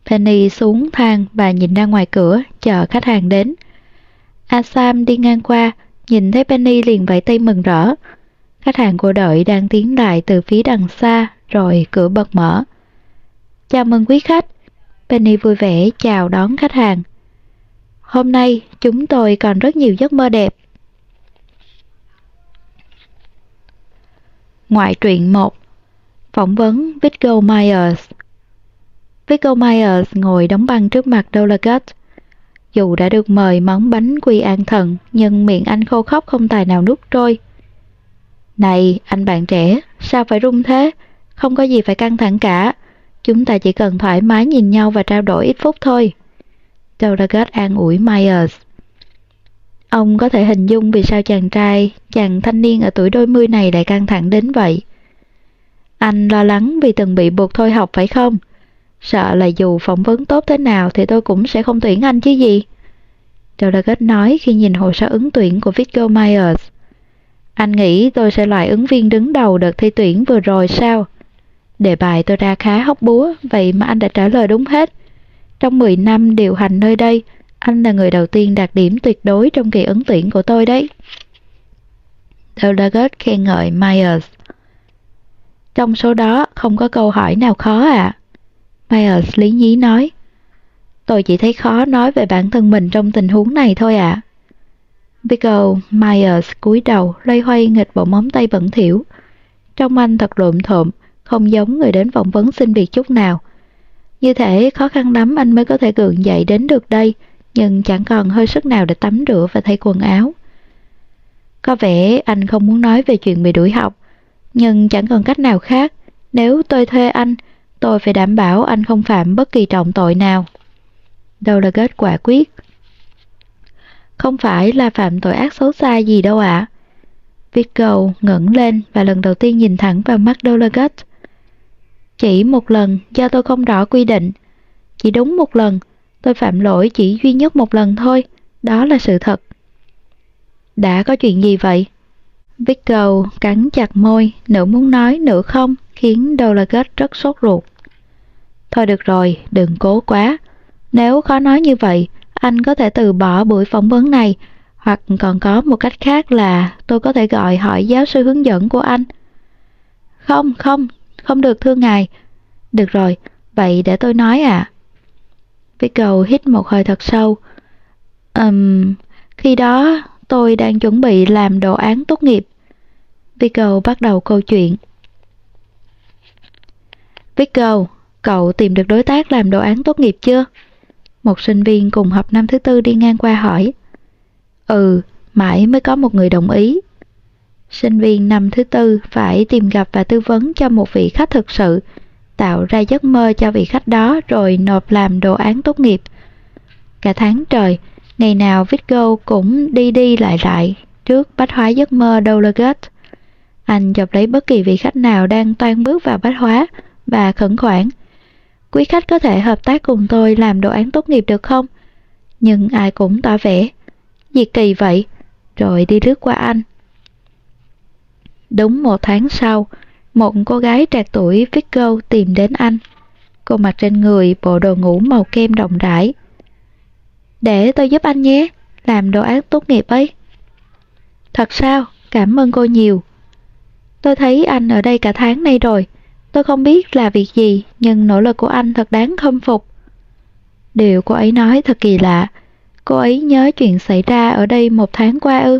A: Penny xuống thang và nhìn ra ngoài cửa chờ khách hàng đến. Asam đi ngang qua, nhìn thấy Penny liền vẫy tay mừng rỡ. Khách hàng cô đợi đang tiến lại từ phía đằng xa, rồi cửa bật mở. Chào mừng quý khách. Penny vui vẻ chào đón khách hàng. Hôm nay chúng tôi còn rất nhiều giấc mơ đẹp. Ngoại truyện 1 Phỏng vấn Victor Myers Victor Myers ngồi đóng băng trước mặt Dolagut. Dù đã được mời món bánh quy an thần, nhưng miệng anh khô khóc không tài nào nuốt trôi. Này, anh bạn trẻ, sao phải run thế? Không có gì phải căng thẳng cả. Chúng ta chỉ cần thoải mái nhìn nhau và trao đổi ít phút thôi. Dolagut an ủi Myers. Ông có thể hình dung vì sao chàng trai, chàng thanh niên ở tuổi đôi mươi này lại căng thẳng đến vậy. Anh lo lắng vì từng bị buộc thôi học phải không? Sợ là dù phỏng vấn tốt thế nào thì tôi cũng sẽ không tuyển anh chứ gì. Delagat nói khi nhìn hồ sơ ứng tuyển của Victor Myers. Anh nghĩ tôi sẽ loại ứng viên đứng đầu đợt thi tuyển vừa rồi sao? Đề bài tôi ra khá hóc búa, vậy mà anh đã trả lời đúng hết. Trong 10 năm điều hành nơi đây, anh là người đầu tiên đạt điểm tuyệt đối trong kỳ ứng tuyển của tôi đấy. Delagat khen ngợi Myers. Trong số đó không có câu hỏi nào khó à? Myers lý nhí nói. Tôi chỉ thấy khó nói về bản thân mình trong tình huống này thôi ạ. À. Myers cúi đầu loay hoay nghịch bộ móng tay bẩn thỉu. Trong anh thật lộm thộm, không giống người đến phỏng vấn xin việc chút nào. Như thể khó khăn lắm anh mới có thể gượng dậy đến được đây, nhưng chẳng còn hơi sức nào để tắm rửa và thay quần áo. Có vẻ anh không muốn nói về chuyện bị đuổi học, nhưng chẳng còn cách nào khác. Nếu tôi thuê anh, tôi phải đảm bảo anh không phạm bất kỳ trọng tội nào. Đâu là kết quả quyết. Không phải là phạm tội ác xấu xa gì đâu ạ. À. cầu ngẩng lên và lần đầu tiên nhìn thẳng vào mắt Dolagut. Chỉ một lần do tôi không rõ quy định. Chỉ đúng một lần, tôi phạm lỗi chỉ duy nhất một lần thôi, đó là sự thật. Đã có chuyện gì vậy? Victor cắn chặt môi, nửa muốn nói nửa không, khiến Dolaget rất sốt ruột. Thôi được rồi, đừng cố quá. Nếu khó nói như vậy, anh có thể từ bỏ buổi phỏng vấn này, hoặc còn có một cách khác là tôi có thể gọi hỏi giáo sư hướng dẫn của anh. Không, không, không được thưa ngài. Được rồi, vậy để tôi nói à. Victor hít một hơi thật sâu. Ừm, um, khi đó tôi đang chuẩn bị làm đồ án tốt nghiệp. Vico bắt đầu câu chuyện. Vico, cậu tìm được đối tác làm đồ án tốt nghiệp chưa? Một sinh viên cùng học năm thứ tư đi ngang qua hỏi. Ừ, mãi mới có một người đồng ý. Sinh viên năm thứ tư phải tìm gặp và tư vấn cho một vị khách thực sự, tạo ra giấc mơ cho vị khách đó rồi nộp làm đồ án tốt nghiệp. Cả tháng trời, ngày nào Vico cũng đi đi lại lại trước bách hóa giấc mơ Dolaget. Anh chọc lấy bất kỳ vị khách nào đang toan bước vào bách hóa và khẩn khoản. Quý khách có thể hợp tác cùng tôi làm đồ án tốt nghiệp được không? Nhưng ai cũng tỏ vẻ. Gì kỳ vậy? Rồi đi lướt qua anh. Đúng một tháng sau, một cô gái trạc tuổi Vico tìm đến anh. Cô mặc trên người bộ đồ ngủ màu kem rộng rãi. Để tôi giúp anh nhé, làm đồ án tốt nghiệp ấy. Thật sao? Cảm ơn cô nhiều. Tôi thấy anh ở đây cả tháng nay rồi. Tôi không biết là việc gì, nhưng nỗ lực của anh thật đáng khâm phục. Điều cô ấy nói thật kỳ lạ. Cô ấy nhớ chuyện xảy ra ở đây một tháng qua ư.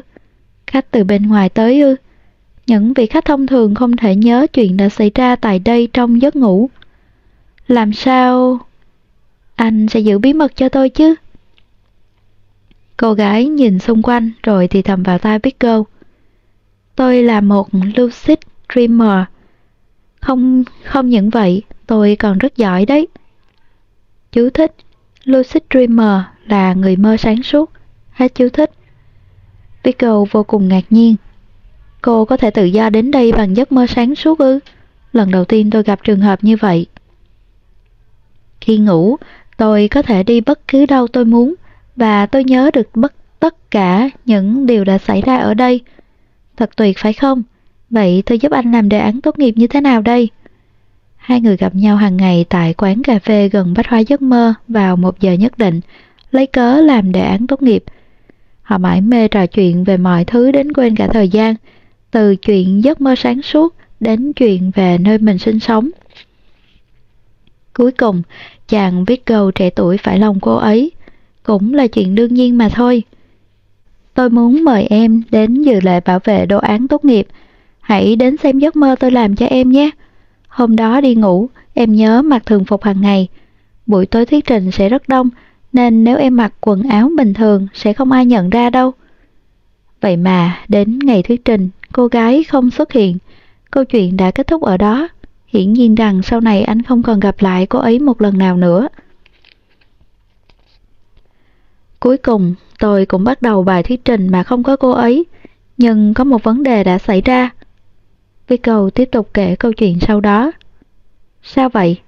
A: Khách từ bên ngoài tới ư. Những vị khách thông thường không thể nhớ chuyện đã xảy ra tại đây trong giấc ngủ. Làm sao... Anh sẽ giữ bí mật cho tôi chứ? Cô gái nhìn xung quanh rồi thì thầm vào tai Pico. Tôi là một lucid dreamer. Không, không những vậy, tôi còn rất giỏi đấy. Chú thích, lucid dreamer là người mơ sáng suốt. Hết chú thích. Pickle vô cùng ngạc nhiên. Cô có thể tự do đến đây bằng giấc mơ sáng suốt ư? Lần đầu tiên tôi gặp trường hợp như vậy. Khi ngủ, tôi có thể đi bất cứ đâu tôi muốn và tôi nhớ được bất tất cả những điều đã xảy ra ở đây Thật tuyệt phải không? Vậy tôi giúp anh làm đề án tốt nghiệp như thế nào đây? Hai người gặp nhau hàng ngày tại quán cà phê gần Bách hoa Giấc Mơ vào một giờ nhất định, lấy cớ làm đề án tốt nghiệp. Họ mãi mê trò chuyện về mọi thứ đến quên cả thời gian, từ chuyện giấc mơ sáng suốt đến chuyện về nơi mình sinh sống. Cuối cùng, chàng viết câu trẻ tuổi phải lòng cô ấy, cũng là chuyện đương nhiên mà thôi. Tôi muốn mời em đến dự lễ bảo vệ đồ án tốt nghiệp. Hãy đến xem giấc mơ tôi làm cho em nhé. Hôm đó đi ngủ, em nhớ mặc thường phục hàng ngày. Buổi tối thuyết trình sẽ rất đông, nên nếu em mặc quần áo bình thường sẽ không ai nhận ra đâu. Vậy mà, đến ngày thuyết trình, cô gái không xuất hiện. Câu chuyện đã kết thúc ở đó. Hiển nhiên rằng sau này anh không còn gặp lại cô ấy một lần nào nữa. Cuối cùng, tôi cũng bắt đầu bài thuyết trình mà không có cô ấy, nhưng có một vấn đề đã xảy ra. Vico tiếp tục kể câu chuyện sau đó. Sao vậy?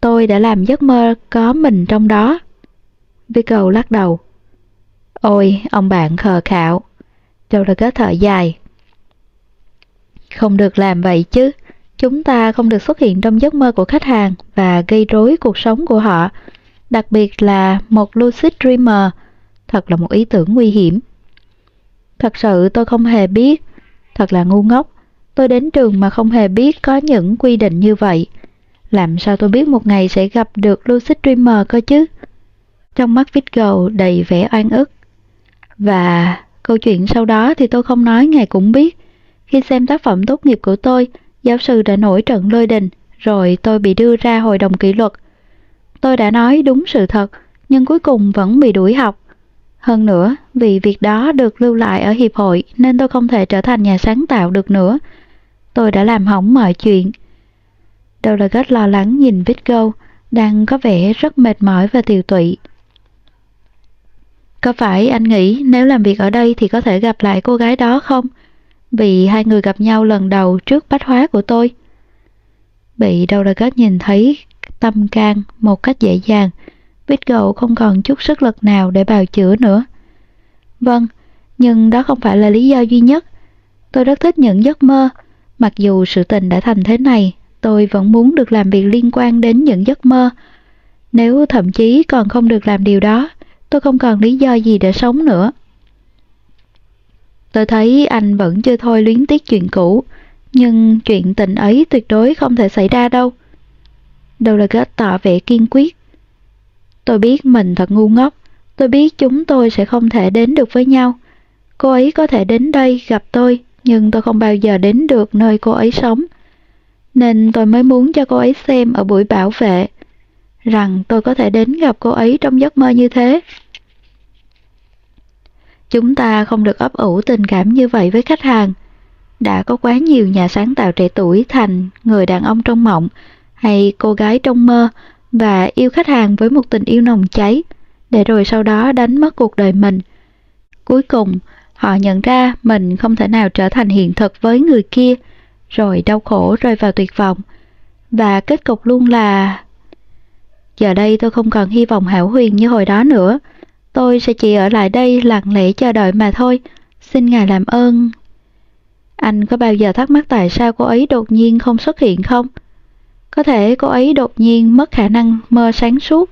A: Tôi đã làm giấc mơ có mình trong đó. Vico lắc đầu. Ôi, ông bạn khờ khạo. Châu đã kết thở dài. Không được làm vậy chứ. Chúng ta không được xuất hiện trong giấc mơ của khách hàng và gây rối cuộc sống của họ. Đặc biệt là một lucid dreamer. Thật là một ý tưởng nguy hiểm. Thật sự tôi không hề biết. Thật là ngu ngốc. Tôi đến trường mà không hề biết có những quy định như vậy. Làm sao tôi biết một ngày sẽ gặp được lucid dreamer cơ chứ? Trong mắt Viggo đầy vẻ oan ức. Và câu chuyện sau đó thì tôi không nói ngài cũng biết. Khi xem tác phẩm tốt nghiệp của tôi, giáo sư đã nổi trận lôi đình, rồi tôi bị đưa ra hội đồng kỷ luật. Tôi đã nói đúng sự thật, nhưng cuối cùng vẫn bị đuổi học. Hơn nữa, vì việc đó được lưu lại ở hiệp hội nên tôi không thể trở thành nhà sáng tạo được nữa. Tôi đã làm hỏng mọi chuyện. Dolagat lo lắng nhìn Vitgo, đang có vẻ rất mệt mỏi và tiều tụy. Có phải anh nghĩ nếu làm việc ở đây thì có thể gặp lại cô gái đó không? Vì hai người gặp nhau lần đầu trước bách hóa của tôi. Bị Dolagat nhìn thấy tâm can một cách dễ dàng, Vitgo không còn chút sức lực nào để bào chữa nữa. Vâng, nhưng đó không phải là lý do duy nhất. Tôi rất thích những giấc mơ. Mặc dù sự tình đã thành thế này, tôi vẫn muốn được làm việc liên quan đến những giấc mơ. Nếu thậm chí còn không được làm điều đó, tôi không còn lý do gì để sống nữa. Tôi thấy anh vẫn chưa thôi luyến tiếc chuyện cũ, nhưng chuyện tình ấy tuyệt đối không thể xảy ra đâu. Đâu là kết tỏ vẻ kiên quyết. Tôi biết mình thật ngu ngốc, tôi biết chúng tôi sẽ không thể đến được với nhau. Cô ấy có thể đến đây gặp tôi, nhưng tôi không bao giờ đến được nơi cô ấy sống. Nên tôi mới muốn cho cô ấy xem ở buổi bảo vệ, rằng tôi có thể đến gặp cô ấy trong giấc mơ như thế. Chúng ta không được ấp ủ tình cảm như vậy với khách hàng. Đã có quá nhiều nhà sáng tạo trẻ tuổi thành người đàn ông trong mộng hay cô gái trong mơ và yêu khách hàng với một tình yêu nồng cháy, để rồi sau đó đánh mất cuộc đời mình. Cuối cùng, họ nhận ra mình không thể nào trở thành hiện thực với người kia, rồi đau khổ rơi vào tuyệt vọng. Và kết cục luôn là... Giờ đây tôi không còn hy vọng hảo huyền như hồi đó nữa. Tôi sẽ chỉ ở lại đây lặng lẽ chờ đợi mà thôi. Xin ngài làm ơn. Anh có bao giờ thắc mắc tại sao cô ấy đột nhiên không xuất hiện không? Có thể cô ấy đột nhiên mất khả năng mơ sáng suốt,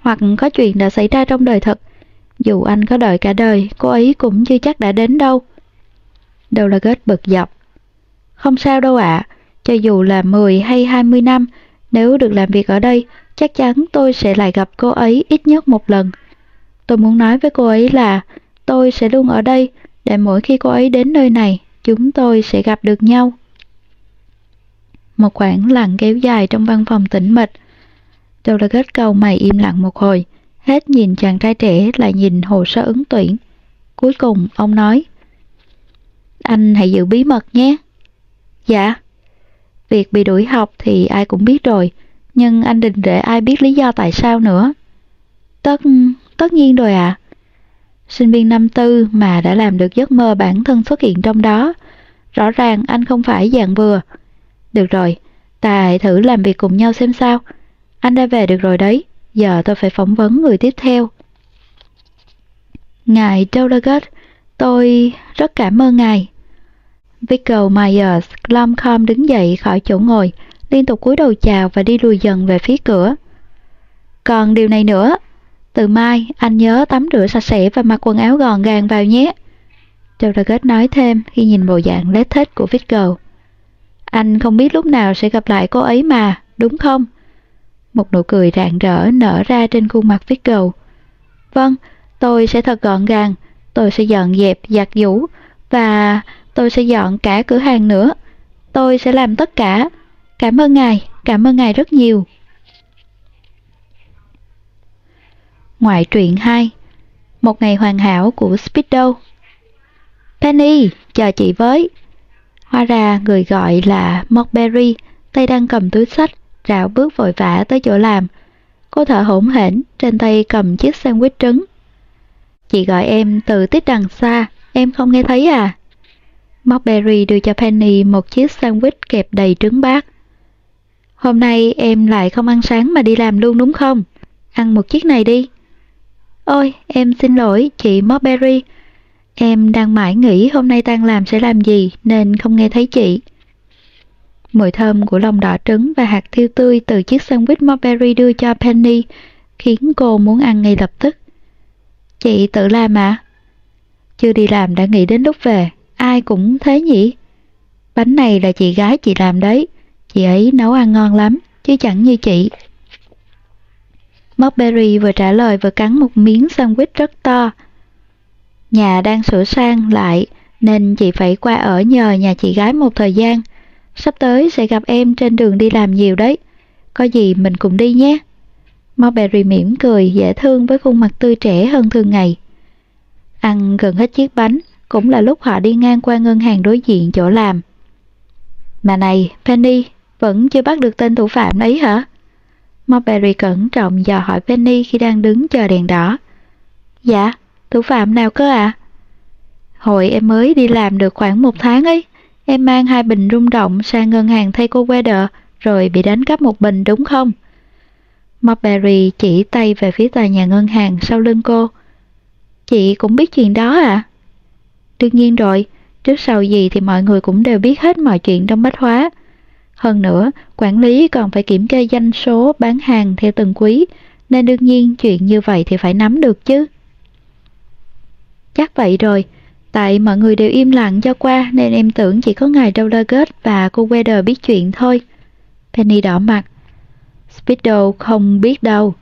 A: hoặc có chuyện đã xảy ra trong đời thật. Dù anh có đợi cả đời, cô ấy cũng chưa chắc đã đến đâu. Đâu là kết bực dọc. Không sao đâu ạ, cho dù là 10 hay 20 năm, nếu được làm việc ở đây, chắc chắn tôi sẽ lại gặp cô ấy ít nhất một lần. Tôi muốn nói với cô ấy là tôi sẽ luôn ở đây để mỗi khi cô ấy đến nơi này, chúng tôi sẽ gặp được nhau. Một khoảng lặng kéo dài trong văn phòng tĩnh mịch. Tôi là kết cầu mày im lặng một hồi, hết nhìn chàng trai trẻ lại nhìn hồ sơ ứng tuyển. Cuối cùng ông nói, anh hãy giữ bí mật nhé. Dạ. Việc bị đuổi học thì ai cũng biết rồi, nhưng anh định để ai biết lý do tại sao nữa. Tất, tất nhiên rồi ạ. À. Sinh viên năm tư mà đã làm được giấc mơ bản thân xuất hiện trong đó. Rõ ràng anh không phải dạng vừa. Được rồi, ta hãy thử làm việc cùng nhau xem sao. Anh đã về được rồi đấy, giờ tôi phải phỏng vấn người tiếp theo. Ngài Dolagat, tôi rất cảm ơn ngài. Vickle Myers lom khom đứng dậy khỏi chỗ ngồi, liên tục cúi đầu chào và đi lùi dần về phía cửa. Còn điều này nữa, Từ mai, anh nhớ tắm rửa sạch sẽ và mặc quần áo gọn gàng vào nhé. Douglas nói thêm khi nhìn bộ dạng lết thết của Vickle. Anh không biết lúc nào sẽ gặp lại cô ấy mà, đúng không? Một nụ cười rạng rỡ nở ra trên khuôn mặt Victor. Vâng, tôi sẽ thật gọn gàng, tôi sẽ dọn dẹp, giặt giũ và tôi sẽ dọn cả cửa hàng nữa. Tôi sẽ làm tất cả. Cảm ơn ngài, cảm ơn ngài rất nhiều. Ngoại truyện 2 Một ngày hoàn hảo của Speedo Penny, chờ chị với. Hóa ra người gọi là Mockberry, tay đang cầm túi sách, rảo bước vội vã tới chỗ làm. Cô thở hổn hển, trên tay cầm chiếc sandwich trứng. Chị gọi em từ tít đằng xa, em không nghe thấy à? Mockberry đưa cho Penny một chiếc sandwich kẹp đầy trứng bát. Hôm nay em lại không ăn sáng mà đi làm luôn đúng không? Ăn một chiếc này đi. Ôi, em xin lỗi, chị Mockberry. Em đang mãi nghĩ hôm nay tan làm sẽ làm gì nên không nghe thấy chị. Mùi thơm của lòng đỏ trứng và hạt tiêu tươi từ chiếc sandwich mulberry đưa cho Penny khiến cô muốn ăn ngay lập tức. Chị tự làm à? Chưa đi làm đã nghĩ đến lúc về, ai cũng thế nhỉ? Bánh này là chị gái chị làm đấy, chị ấy nấu ăn ngon lắm, chứ chẳng như chị. Mulberry vừa trả lời vừa cắn một miếng sandwich rất to. Nhà đang sửa sang lại nên chị phải qua ở nhờ nhà chị gái một thời gian. Sắp tới sẽ gặp em trên đường đi làm nhiều đấy. Có gì mình cùng đi nhé. Mulberry mỉm cười dễ thương với khuôn mặt tươi trẻ hơn thường ngày. Ăn gần hết chiếc bánh, cũng là lúc họ đi ngang qua ngân hàng đối diện chỗ làm. Mà này, Penny, vẫn chưa bắt được tên thủ phạm ấy hả? Mulberry cẩn trọng dò hỏi Penny khi đang đứng chờ đèn đỏ. Dạ, thủ phạm nào cơ ạ? À? Hồi em mới đi làm được khoảng một tháng ấy, em mang hai bình rung động sang ngân hàng thay cô Weather rồi bị đánh cắp một bình đúng không? Mockberry chỉ tay về phía tòa nhà ngân hàng sau lưng cô. Chị cũng biết chuyện đó à? Đương nhiên rồi, trước sau gì thì mọi người cũng đều biết hết mọi chuyện trong bách hóa. Hơn nữa, quản lý còn phải kiểm kê danh số bán hàng theo từng quý, nên đương nhiên chuyện như vậy thì phải nắm được chứ. Chắc vậy rồi, tại mọi người đều im lặng cho qua nên em tưởng chỉ có ngài Dollargate và cô Weather biết chuyện thôi. Penny đỏ mặt. Speedo không biết đâu.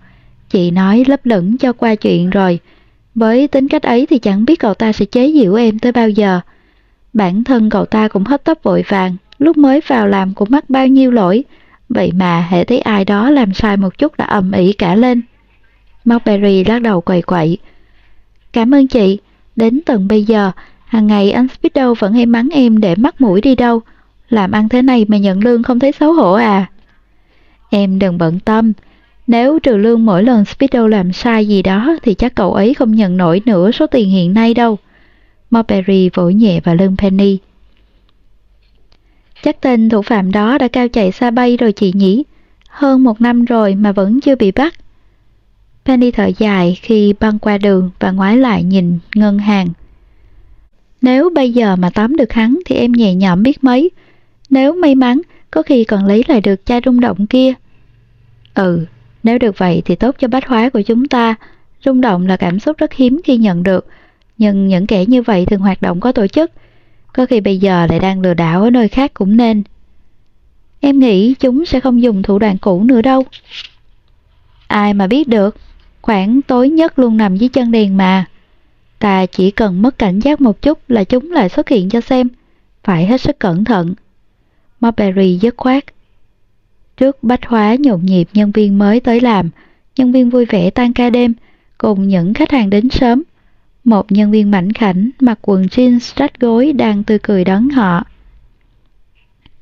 A: Chị nói lấp lửng cho qua chuyện rồi. Với tính cách ấy thì chẳng biết cậu ta sẽ chế giễu em tới bao giờ. Bản thân cậu ta cũng hấp tấp vội vàng, lúc mới vào làm cũng mắc bao nhiêu lỗi. Vậy mà hệ thấy ai đó làm sai một chút đã ầm ĩ cả lên. Marberry lắc đầu quậy quậy. Cảm ơn chị, đến tận bây giờ, hàng ngày anh Speedo vẫn hay mắng em để mắc mũi đi đâu. Làm ăn thế này mà nhận lương không thấy xấu hổ à? Em đừng bận tâm, nếu trừ lương mỗi lần Speedo làm sai gì đó thì chắc cậu ấy không nhận nổi nửa số tiền hiện nay đâu. Marbury vỗ nhẹ vào lưng Penny. Chắc tên thủ phạm đó đã cao chạy xa bay rồi chị nhỉ? Hơn một năm rồi mà vẫn chưa bị bắt. Penny thở dài khi băng qua đường và ngoái lại nhìn ngân hàng. Nếu bây giờ mà tóm được hắn thì em nhẹ nhõm biết mấy. Nếu may mắn, có khi còn lấy lại được chai rung động kia. Ừ, nếu được vậy thì tốt cho bách hóa của chúng ta. Rung động là cảm xúc rất hiếm khi nhận được, nhưng những kẻ như vậy thường hoạt động có tổ chức. Có khi bây giờ lại đang lừa đảo ở nơi khác cũng nên. Em nghĩ chúng sẽ không dùng thủ đoạn cũ nữa đâu. Ai mà biết được, khoảng tối nhất luôn nằm dưới chân đèn mà. Ta chỉ cần mất cảnh giác một chút là chúng lại xuất hiện cho xem. Phải hết sức cẩn thận. Marbury dứt khoát. Trước bách hóa nhộn nhịp nhân viên mới tới làm, nhân viên vui vẻ tan ca đêm, cùng những khách hàng đến sớm. Một nhân viên mảnh khảnh mặc quần jeans rách gối đang tươi cười đón họ.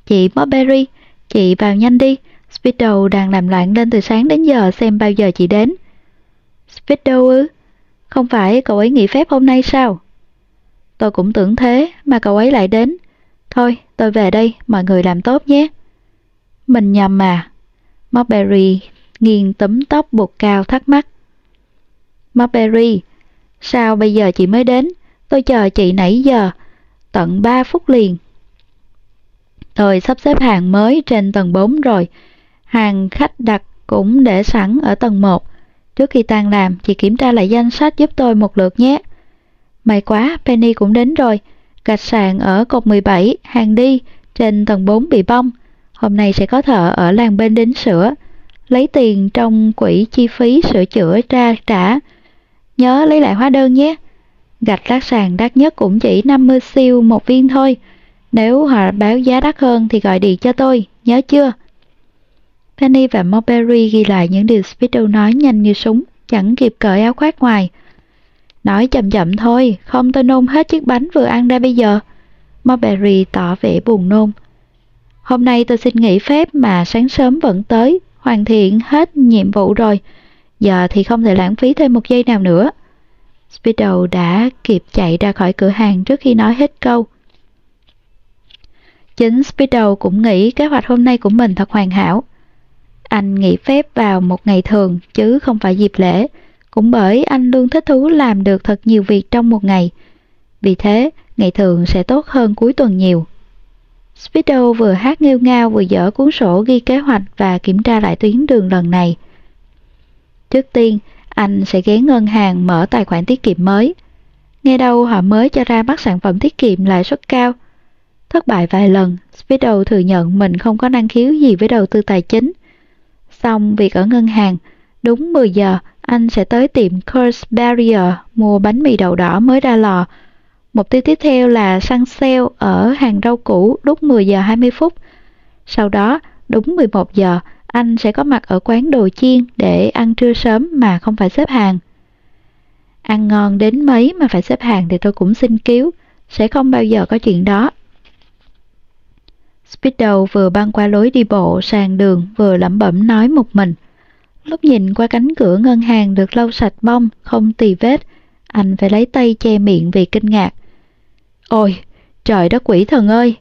A: Chị Marbury, chị vào nhanh đi. Speedo đang làm loạn lên từ sáng đến giờ xem bao giờ chị đến. Speedo ư? Không phải cậu ấy nghỉ phép hôm nay sao? Tôi cũng tưởng thế mà cậu ấy lại đến. Thôi, tôi về đây, mọi người làm tốt nhé. Mình nhầm mà. Marbury nghiêng tấm tóc buộc cao thắc mắc. Marbury, sao bây giờ chị mới đến? Tôi chờ chị nãy giờ, tận 3 phút liền. Tôi sắp xếp hàng mới trên tầng 4 rồi. Hàng khách đặt cũng để sẵn ở tầng 1. Trước khi tan làm, chị kiểm tra lại danh sách giúp tôi một lượt nhé. May quá, Penny cũng đến rồi. Gạch sàn ở cột 17, hàng đi, trên tầng 4 bị bong. Hôm nay sẽ có thợ ở làng bên đến sửa. Lấy tiền trong quỹ chi phí sửa chữa ra trả. Nhớ lấy lại hóa đơn nhé. Gạch lát sàn đắt nhất cũng chỉ 50 siêu một viên thôi. Nếu họ báo giá đắt hơn thì gọi điện cho tôi, nhớ chưa? Penny và Mulberry ghi lại những điều Speedo nói nhanh như súng, chẳng kịp cởi áo khoác ngoài. Nói chậm chậm thôi, không tôi nôn hết chiếc bánh vừa ăn ra bây giờ. Mulberry tỏ vẻ buồn nôn. Hôm nay tôi xin nghỉ phép mà sáng sớm vẫn tới, hoàn thiện hết nhiệm vụ rồi. Giờ thì không thể lãng phí thêm một giây nào nữa. Speedo đã kịp chạy ra khỏi cửa hàng trước khi nói hết câu. Chính Speedo cũng nghĩ kế hoạch hôm nay của mình thật hoàn hảo. Anh nghỉ phép vào một ngày thường chứ không phải dịp lễ, cũng bởi anh luôn thích thú làm được thật nhiều việc trong một ngày. Vì thế, ngày thường sẽ tốt hơn cuối tuần nhiều. Speedo vừa hát nghêu ngao vừa dở cuốn sổ ghi kế hoạch và kiểm tra lại tuyến đường lần này. Trước tiên, anh sẽ ghé ngân hàng mở tài khoản tiết kiệm mới. Nghe đâu họ mới cho ra mắt sản phẩm tiết kiệm lãi suất cao. Thất bại vài lần, Speedo thừa nhận mình không có năng khiếu gì với đầu tư tài chính. Xong việc ở ngân hàng, đúng 10 giờ anh sẽ tới tiệm Curse Barrier mua bánh mì đậu đỏ mới ra lò. Mục tiêu tiếp theo là săn sale ở hàng rau củ lúc 10 giờ 20 phút. Sau đó, đúng 11 giờ, anh sẽ có mặt ở quán đồ chiên để ăn trưa sớm mà không phải xếp hàng. Ăn ngon đến mấy mà phải xếp hàng thì tôi cũng xin cứu, sẽ không bao giờ có chuyện đó. Speedo vừa băng qua lối đi bộ sang đường vừa lẩm bẩm nói một mình. Lúc nhìn qua cánh cửa ngân hàng được lau sạch bông, không tì vết, anh phải lấy tay che miệng vì kinh ngạc. Ôi, trời đất quỷ thần ơi!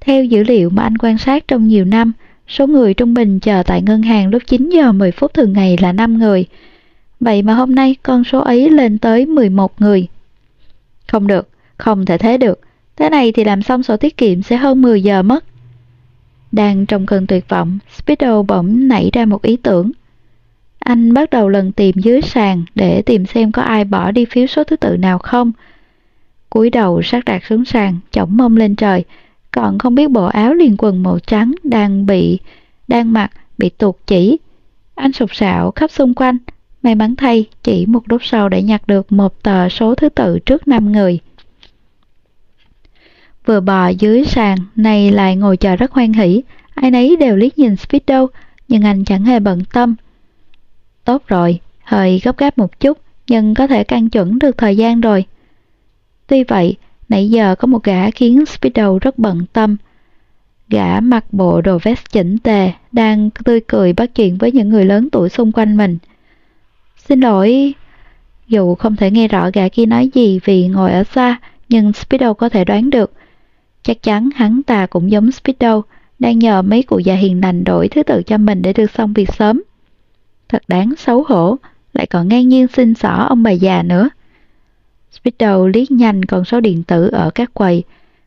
A: Theo dữ liệu mà anh quan sát trong nhiều năm, số người trung bình chờ tại ngân hàng lúc 9 giờ 10 phút thường ngày là 5 người. Vậy mà hôm nay con số ấy lên tới 11 người. Không được, không thể thế được. Thế này thì làm xong sổ tiết kiệm sẽ hơn 10 giờ mất. Đang trong cơn tuyệt vọng, Speedo bỗng nảy ra một ý tưởng. Anh bắt đầu lần tìm dưới sàn để tìm xem có ai bỏ đi phiếu số thứ tự nào không. cúi đầu sát đạt xuống sàn, chổng mông lên trời, còn không biết bộ áo liền quần màu trắng đang bị, đang mặc, bị tuột chỉ. Anh sụp sạo khắp xung quanh, may mắn thay chỉ một lúc sau để nhặt được một tờ số thứ tự trước năm người. Vừa bò dưới sàn, này lại ngồi chờ rất hoan hỷ, ai nấy đều liếc nhìn Speedo, nhưng anh chẳng hề bận tâm. Tốt rồi, hơi gấp gáp một chút, nhưng có thể căn chuẩn được thời gian rồi. Tuy vậy, nãy giờ có một gã khiến Speedo rất bận tâm. Gã mặc bộ đồ vest chỉnh tề, đang tươi cười bắt chuyện với những người lớn tuổi xung quanh mình. Xin lỗi, dù không thể nghe rõ gã kia nói gì vì ngồi ở xa, nhưng Speedo có thể đoán được. Chắc chắn hắn ta cũng giống Speedo, đang nhờ mấy cụ già hiền lành đổi thứ tự cho mình để được xong việc sớm. Thật đáng xấu hổ, lại còn ngang nhiên xin xỏ ông bà già nữa. Speedo liếc nhanh con số điện tử ở các quầy.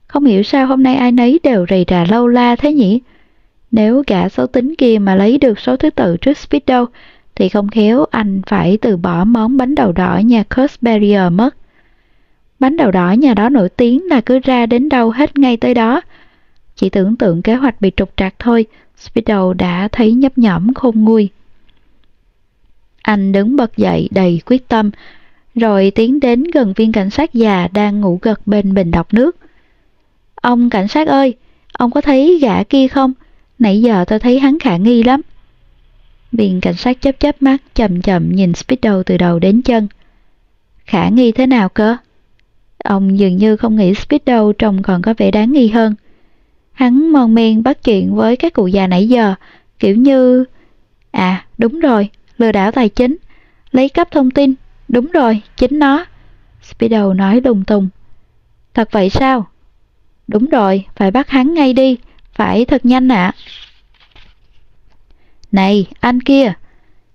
A: Không hiểu sao hôm nay ai nấy đều rầy rà lâu la thế nhỉ? Nếu cả số tính kia mà lấy được số thứ tự trước Speedo, thì không khéo anh phải từ bỏ món bánh đầu đỏ nhà Curse Barrier mất. Bánh đầu đỏ nhà đó nổi tiếng là cứ ra đến đâu hết ngay tới đó. Chỉ tưởng tượng kế hoạch bị trục trặc thôi, Speedo đã thấy nhấp nhõm khôn nguôi. Anh đứng bật dậy đầy quyết tâm, rồi tiến đến gần viên cảnh sát già đang ngủ gật bên bình đọc nước. Ông cảnh sát ơi, ông có thấy gã kia không? Nãy giờ tôi thấy hắn khả nghi lắm. Viên cảnh sát chớp chớp mắt chậm chậm nhìn Speedo từ đầu đến chân. Khả nghi thế nào cơ? Ông dường như không nghĩ Speedo trông còn có vẻ đáng nghi hơn. Hắn mòn men bắt chuyện với các cụ già nãy giờ, kiểu như... À, đúng rồi, lừa đảo tài chính, lấy cắp thông tin, đúng rồi, chính nó. Speedo nói đùng tùng. Thật vậy sao? Đúng rồi, phải bắt hắn ngay đi, phải thật nhanh ạ. Này, anh kia!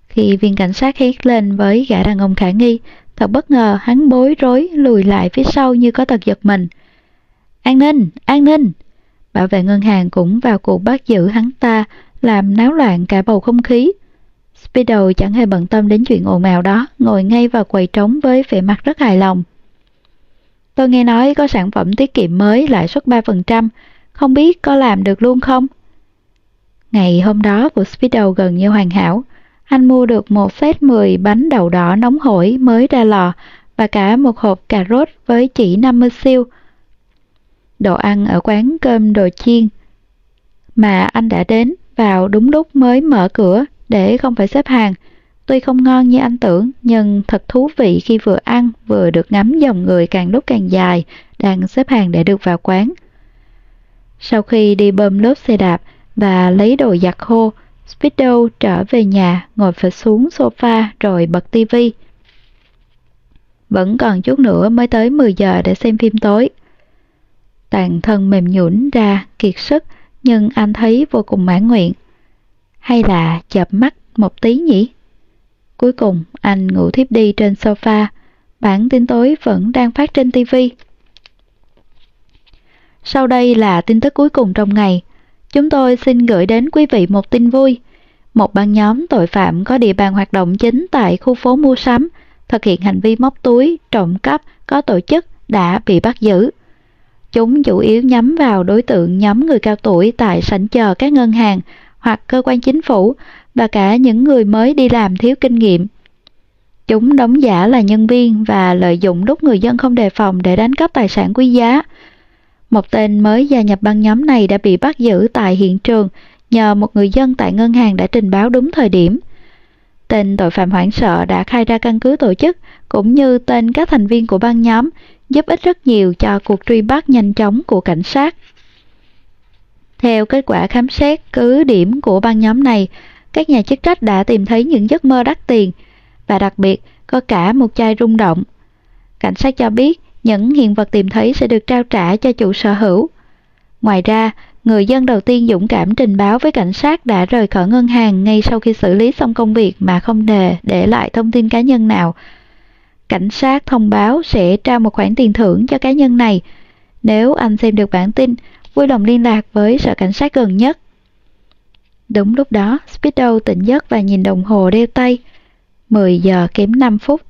A: Khi viên cảnh sát hét lên với gã đàn ông khả nghi, thật bất ngờ hắn bối rối lùi lại phía sau như có tật giật mình. An ninh! An ninh! Bảo vệ ngân hàng cũng vào cuộc bắt giữ hắn ta, làm náo loạn cả bầu không khí. Speedo chẳng hề bận tâm đến chuyện ồn ào đó, ngồi ngay vào quầy trống với vẻ mặt rất hài lòng. Tôi nghe nói có sản phẩm tiết kiệm mới lãi suất 3%, không biết có làm được luôn không? Ngày hôm đó của Speedo gần như hoàn hảo. Anh mua được một set 10 bánh đậu đỏ nóng hổi mới ra lò và cả một hộp cà rốt với chỉ 50 siêu. Đồ ăn ở quán cơm đồ chiên mà anh đã đến vào đúng lúc mới mở cửa để không phải xếp hàng. Tuy không ngon như anh tưởng, nhưng thật thú vị khi vừa ăn vừa được ngắm dòng người càng lúc càng dài đang xếp hàng để được vào quán. Sau khi đi bơm lốp xe đạp và lấy đồ giặt khô, Speedo trở về nhà ngồi phịch xuống sofa rồi bật tivi. Vẫn còn chút nữa mới tới 10 giờ để xem phim tối. Toàn thân mềm nhũn ra, kiệt sức, nhưng anh thấy vô cùng mãn nguyện. Hay là chợp mắt một tí nhỉ? Cuối cùng, anh ngủ thiếp đi trên sofa. Bản tin tối vẫn đang phát trên TV. Sau đây là tin tức cuối cùng trong ngày. Chúng tôi xin gửi đến quý vị một tin vui. Một băng nhóm tội phạm có địa bàn hoạt động chính tại khu phố mua sắm, thực hiện hành vi móc túi, trộm cắp có tổ chức đã bị bắt giữ. Chúng chủ yếu nhắm vào đối tượng nhóm người cao tuổi tại sảnh chờ các ngân hàng hoặc cơ quan chính phủ và cả những người mới đi làm thiếu kinh nghiệm. Chúng đóng giả là nhân viên và lợi dụng lúc người dân không đề phòng để đánh cắp tài sản quý giá. Một tên mới gia nhập băng nhóm này đã bị bắt giữ tại hiện trường nhờ một người dân tại ngân hàng đã trình báo đúng thời điểm. Tên tội phạm hoảng sợ đã khai ra căn cứ tổ chức cũng như tên các thành viên của băng nhóm, giúp ích rất nhiều cho cuộc truy bắt nhanh chóng của cảnh sát. Theo kết quả khám xét cứ điểm của băng nhóm này, các nhà chức trách đã tìm thấy những giấc mơ đắt tiền và đặc biệt có cả một chai rung động. Cảnh sát cho biết những hiện vật tìm thấy sẽ được trao trả cho chủ sở hữu. Ngoài ra, người dân đầu tiên dũng cảm trình báo với cảnh sát đã rời khỏi ngân hàng ngay sau khi xử lý xong công việc mà không đề để lại thông tin cá nhân nào. Cảnh sát thông báo sẽ trao một khoản tiền thưởng cho cá nhân này. Nếu anh xem được bản tin, vui lòng liên lạc với sở cảnh sát gần nhất. Đúng lúc đó, Speedo tỉnh giấc và nhìn đồng hồ đeo tay. 10 giờ kém 5 phút.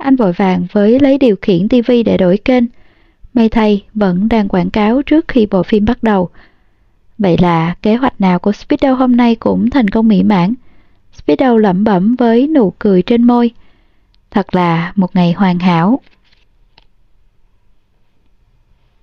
A: Anh vội vàng với lấy điều khiển TV để đổi kênh. May thay, vẫn đang quảng cáo trước khi bộ phim bắt đầu. Vậy là kế hoạch nào của Speedo hôm nay cũng thành công mỹ mãn. Speedo lẩm bẩm với nụ cười trên môi. Thật là một ngày hoàn hảo.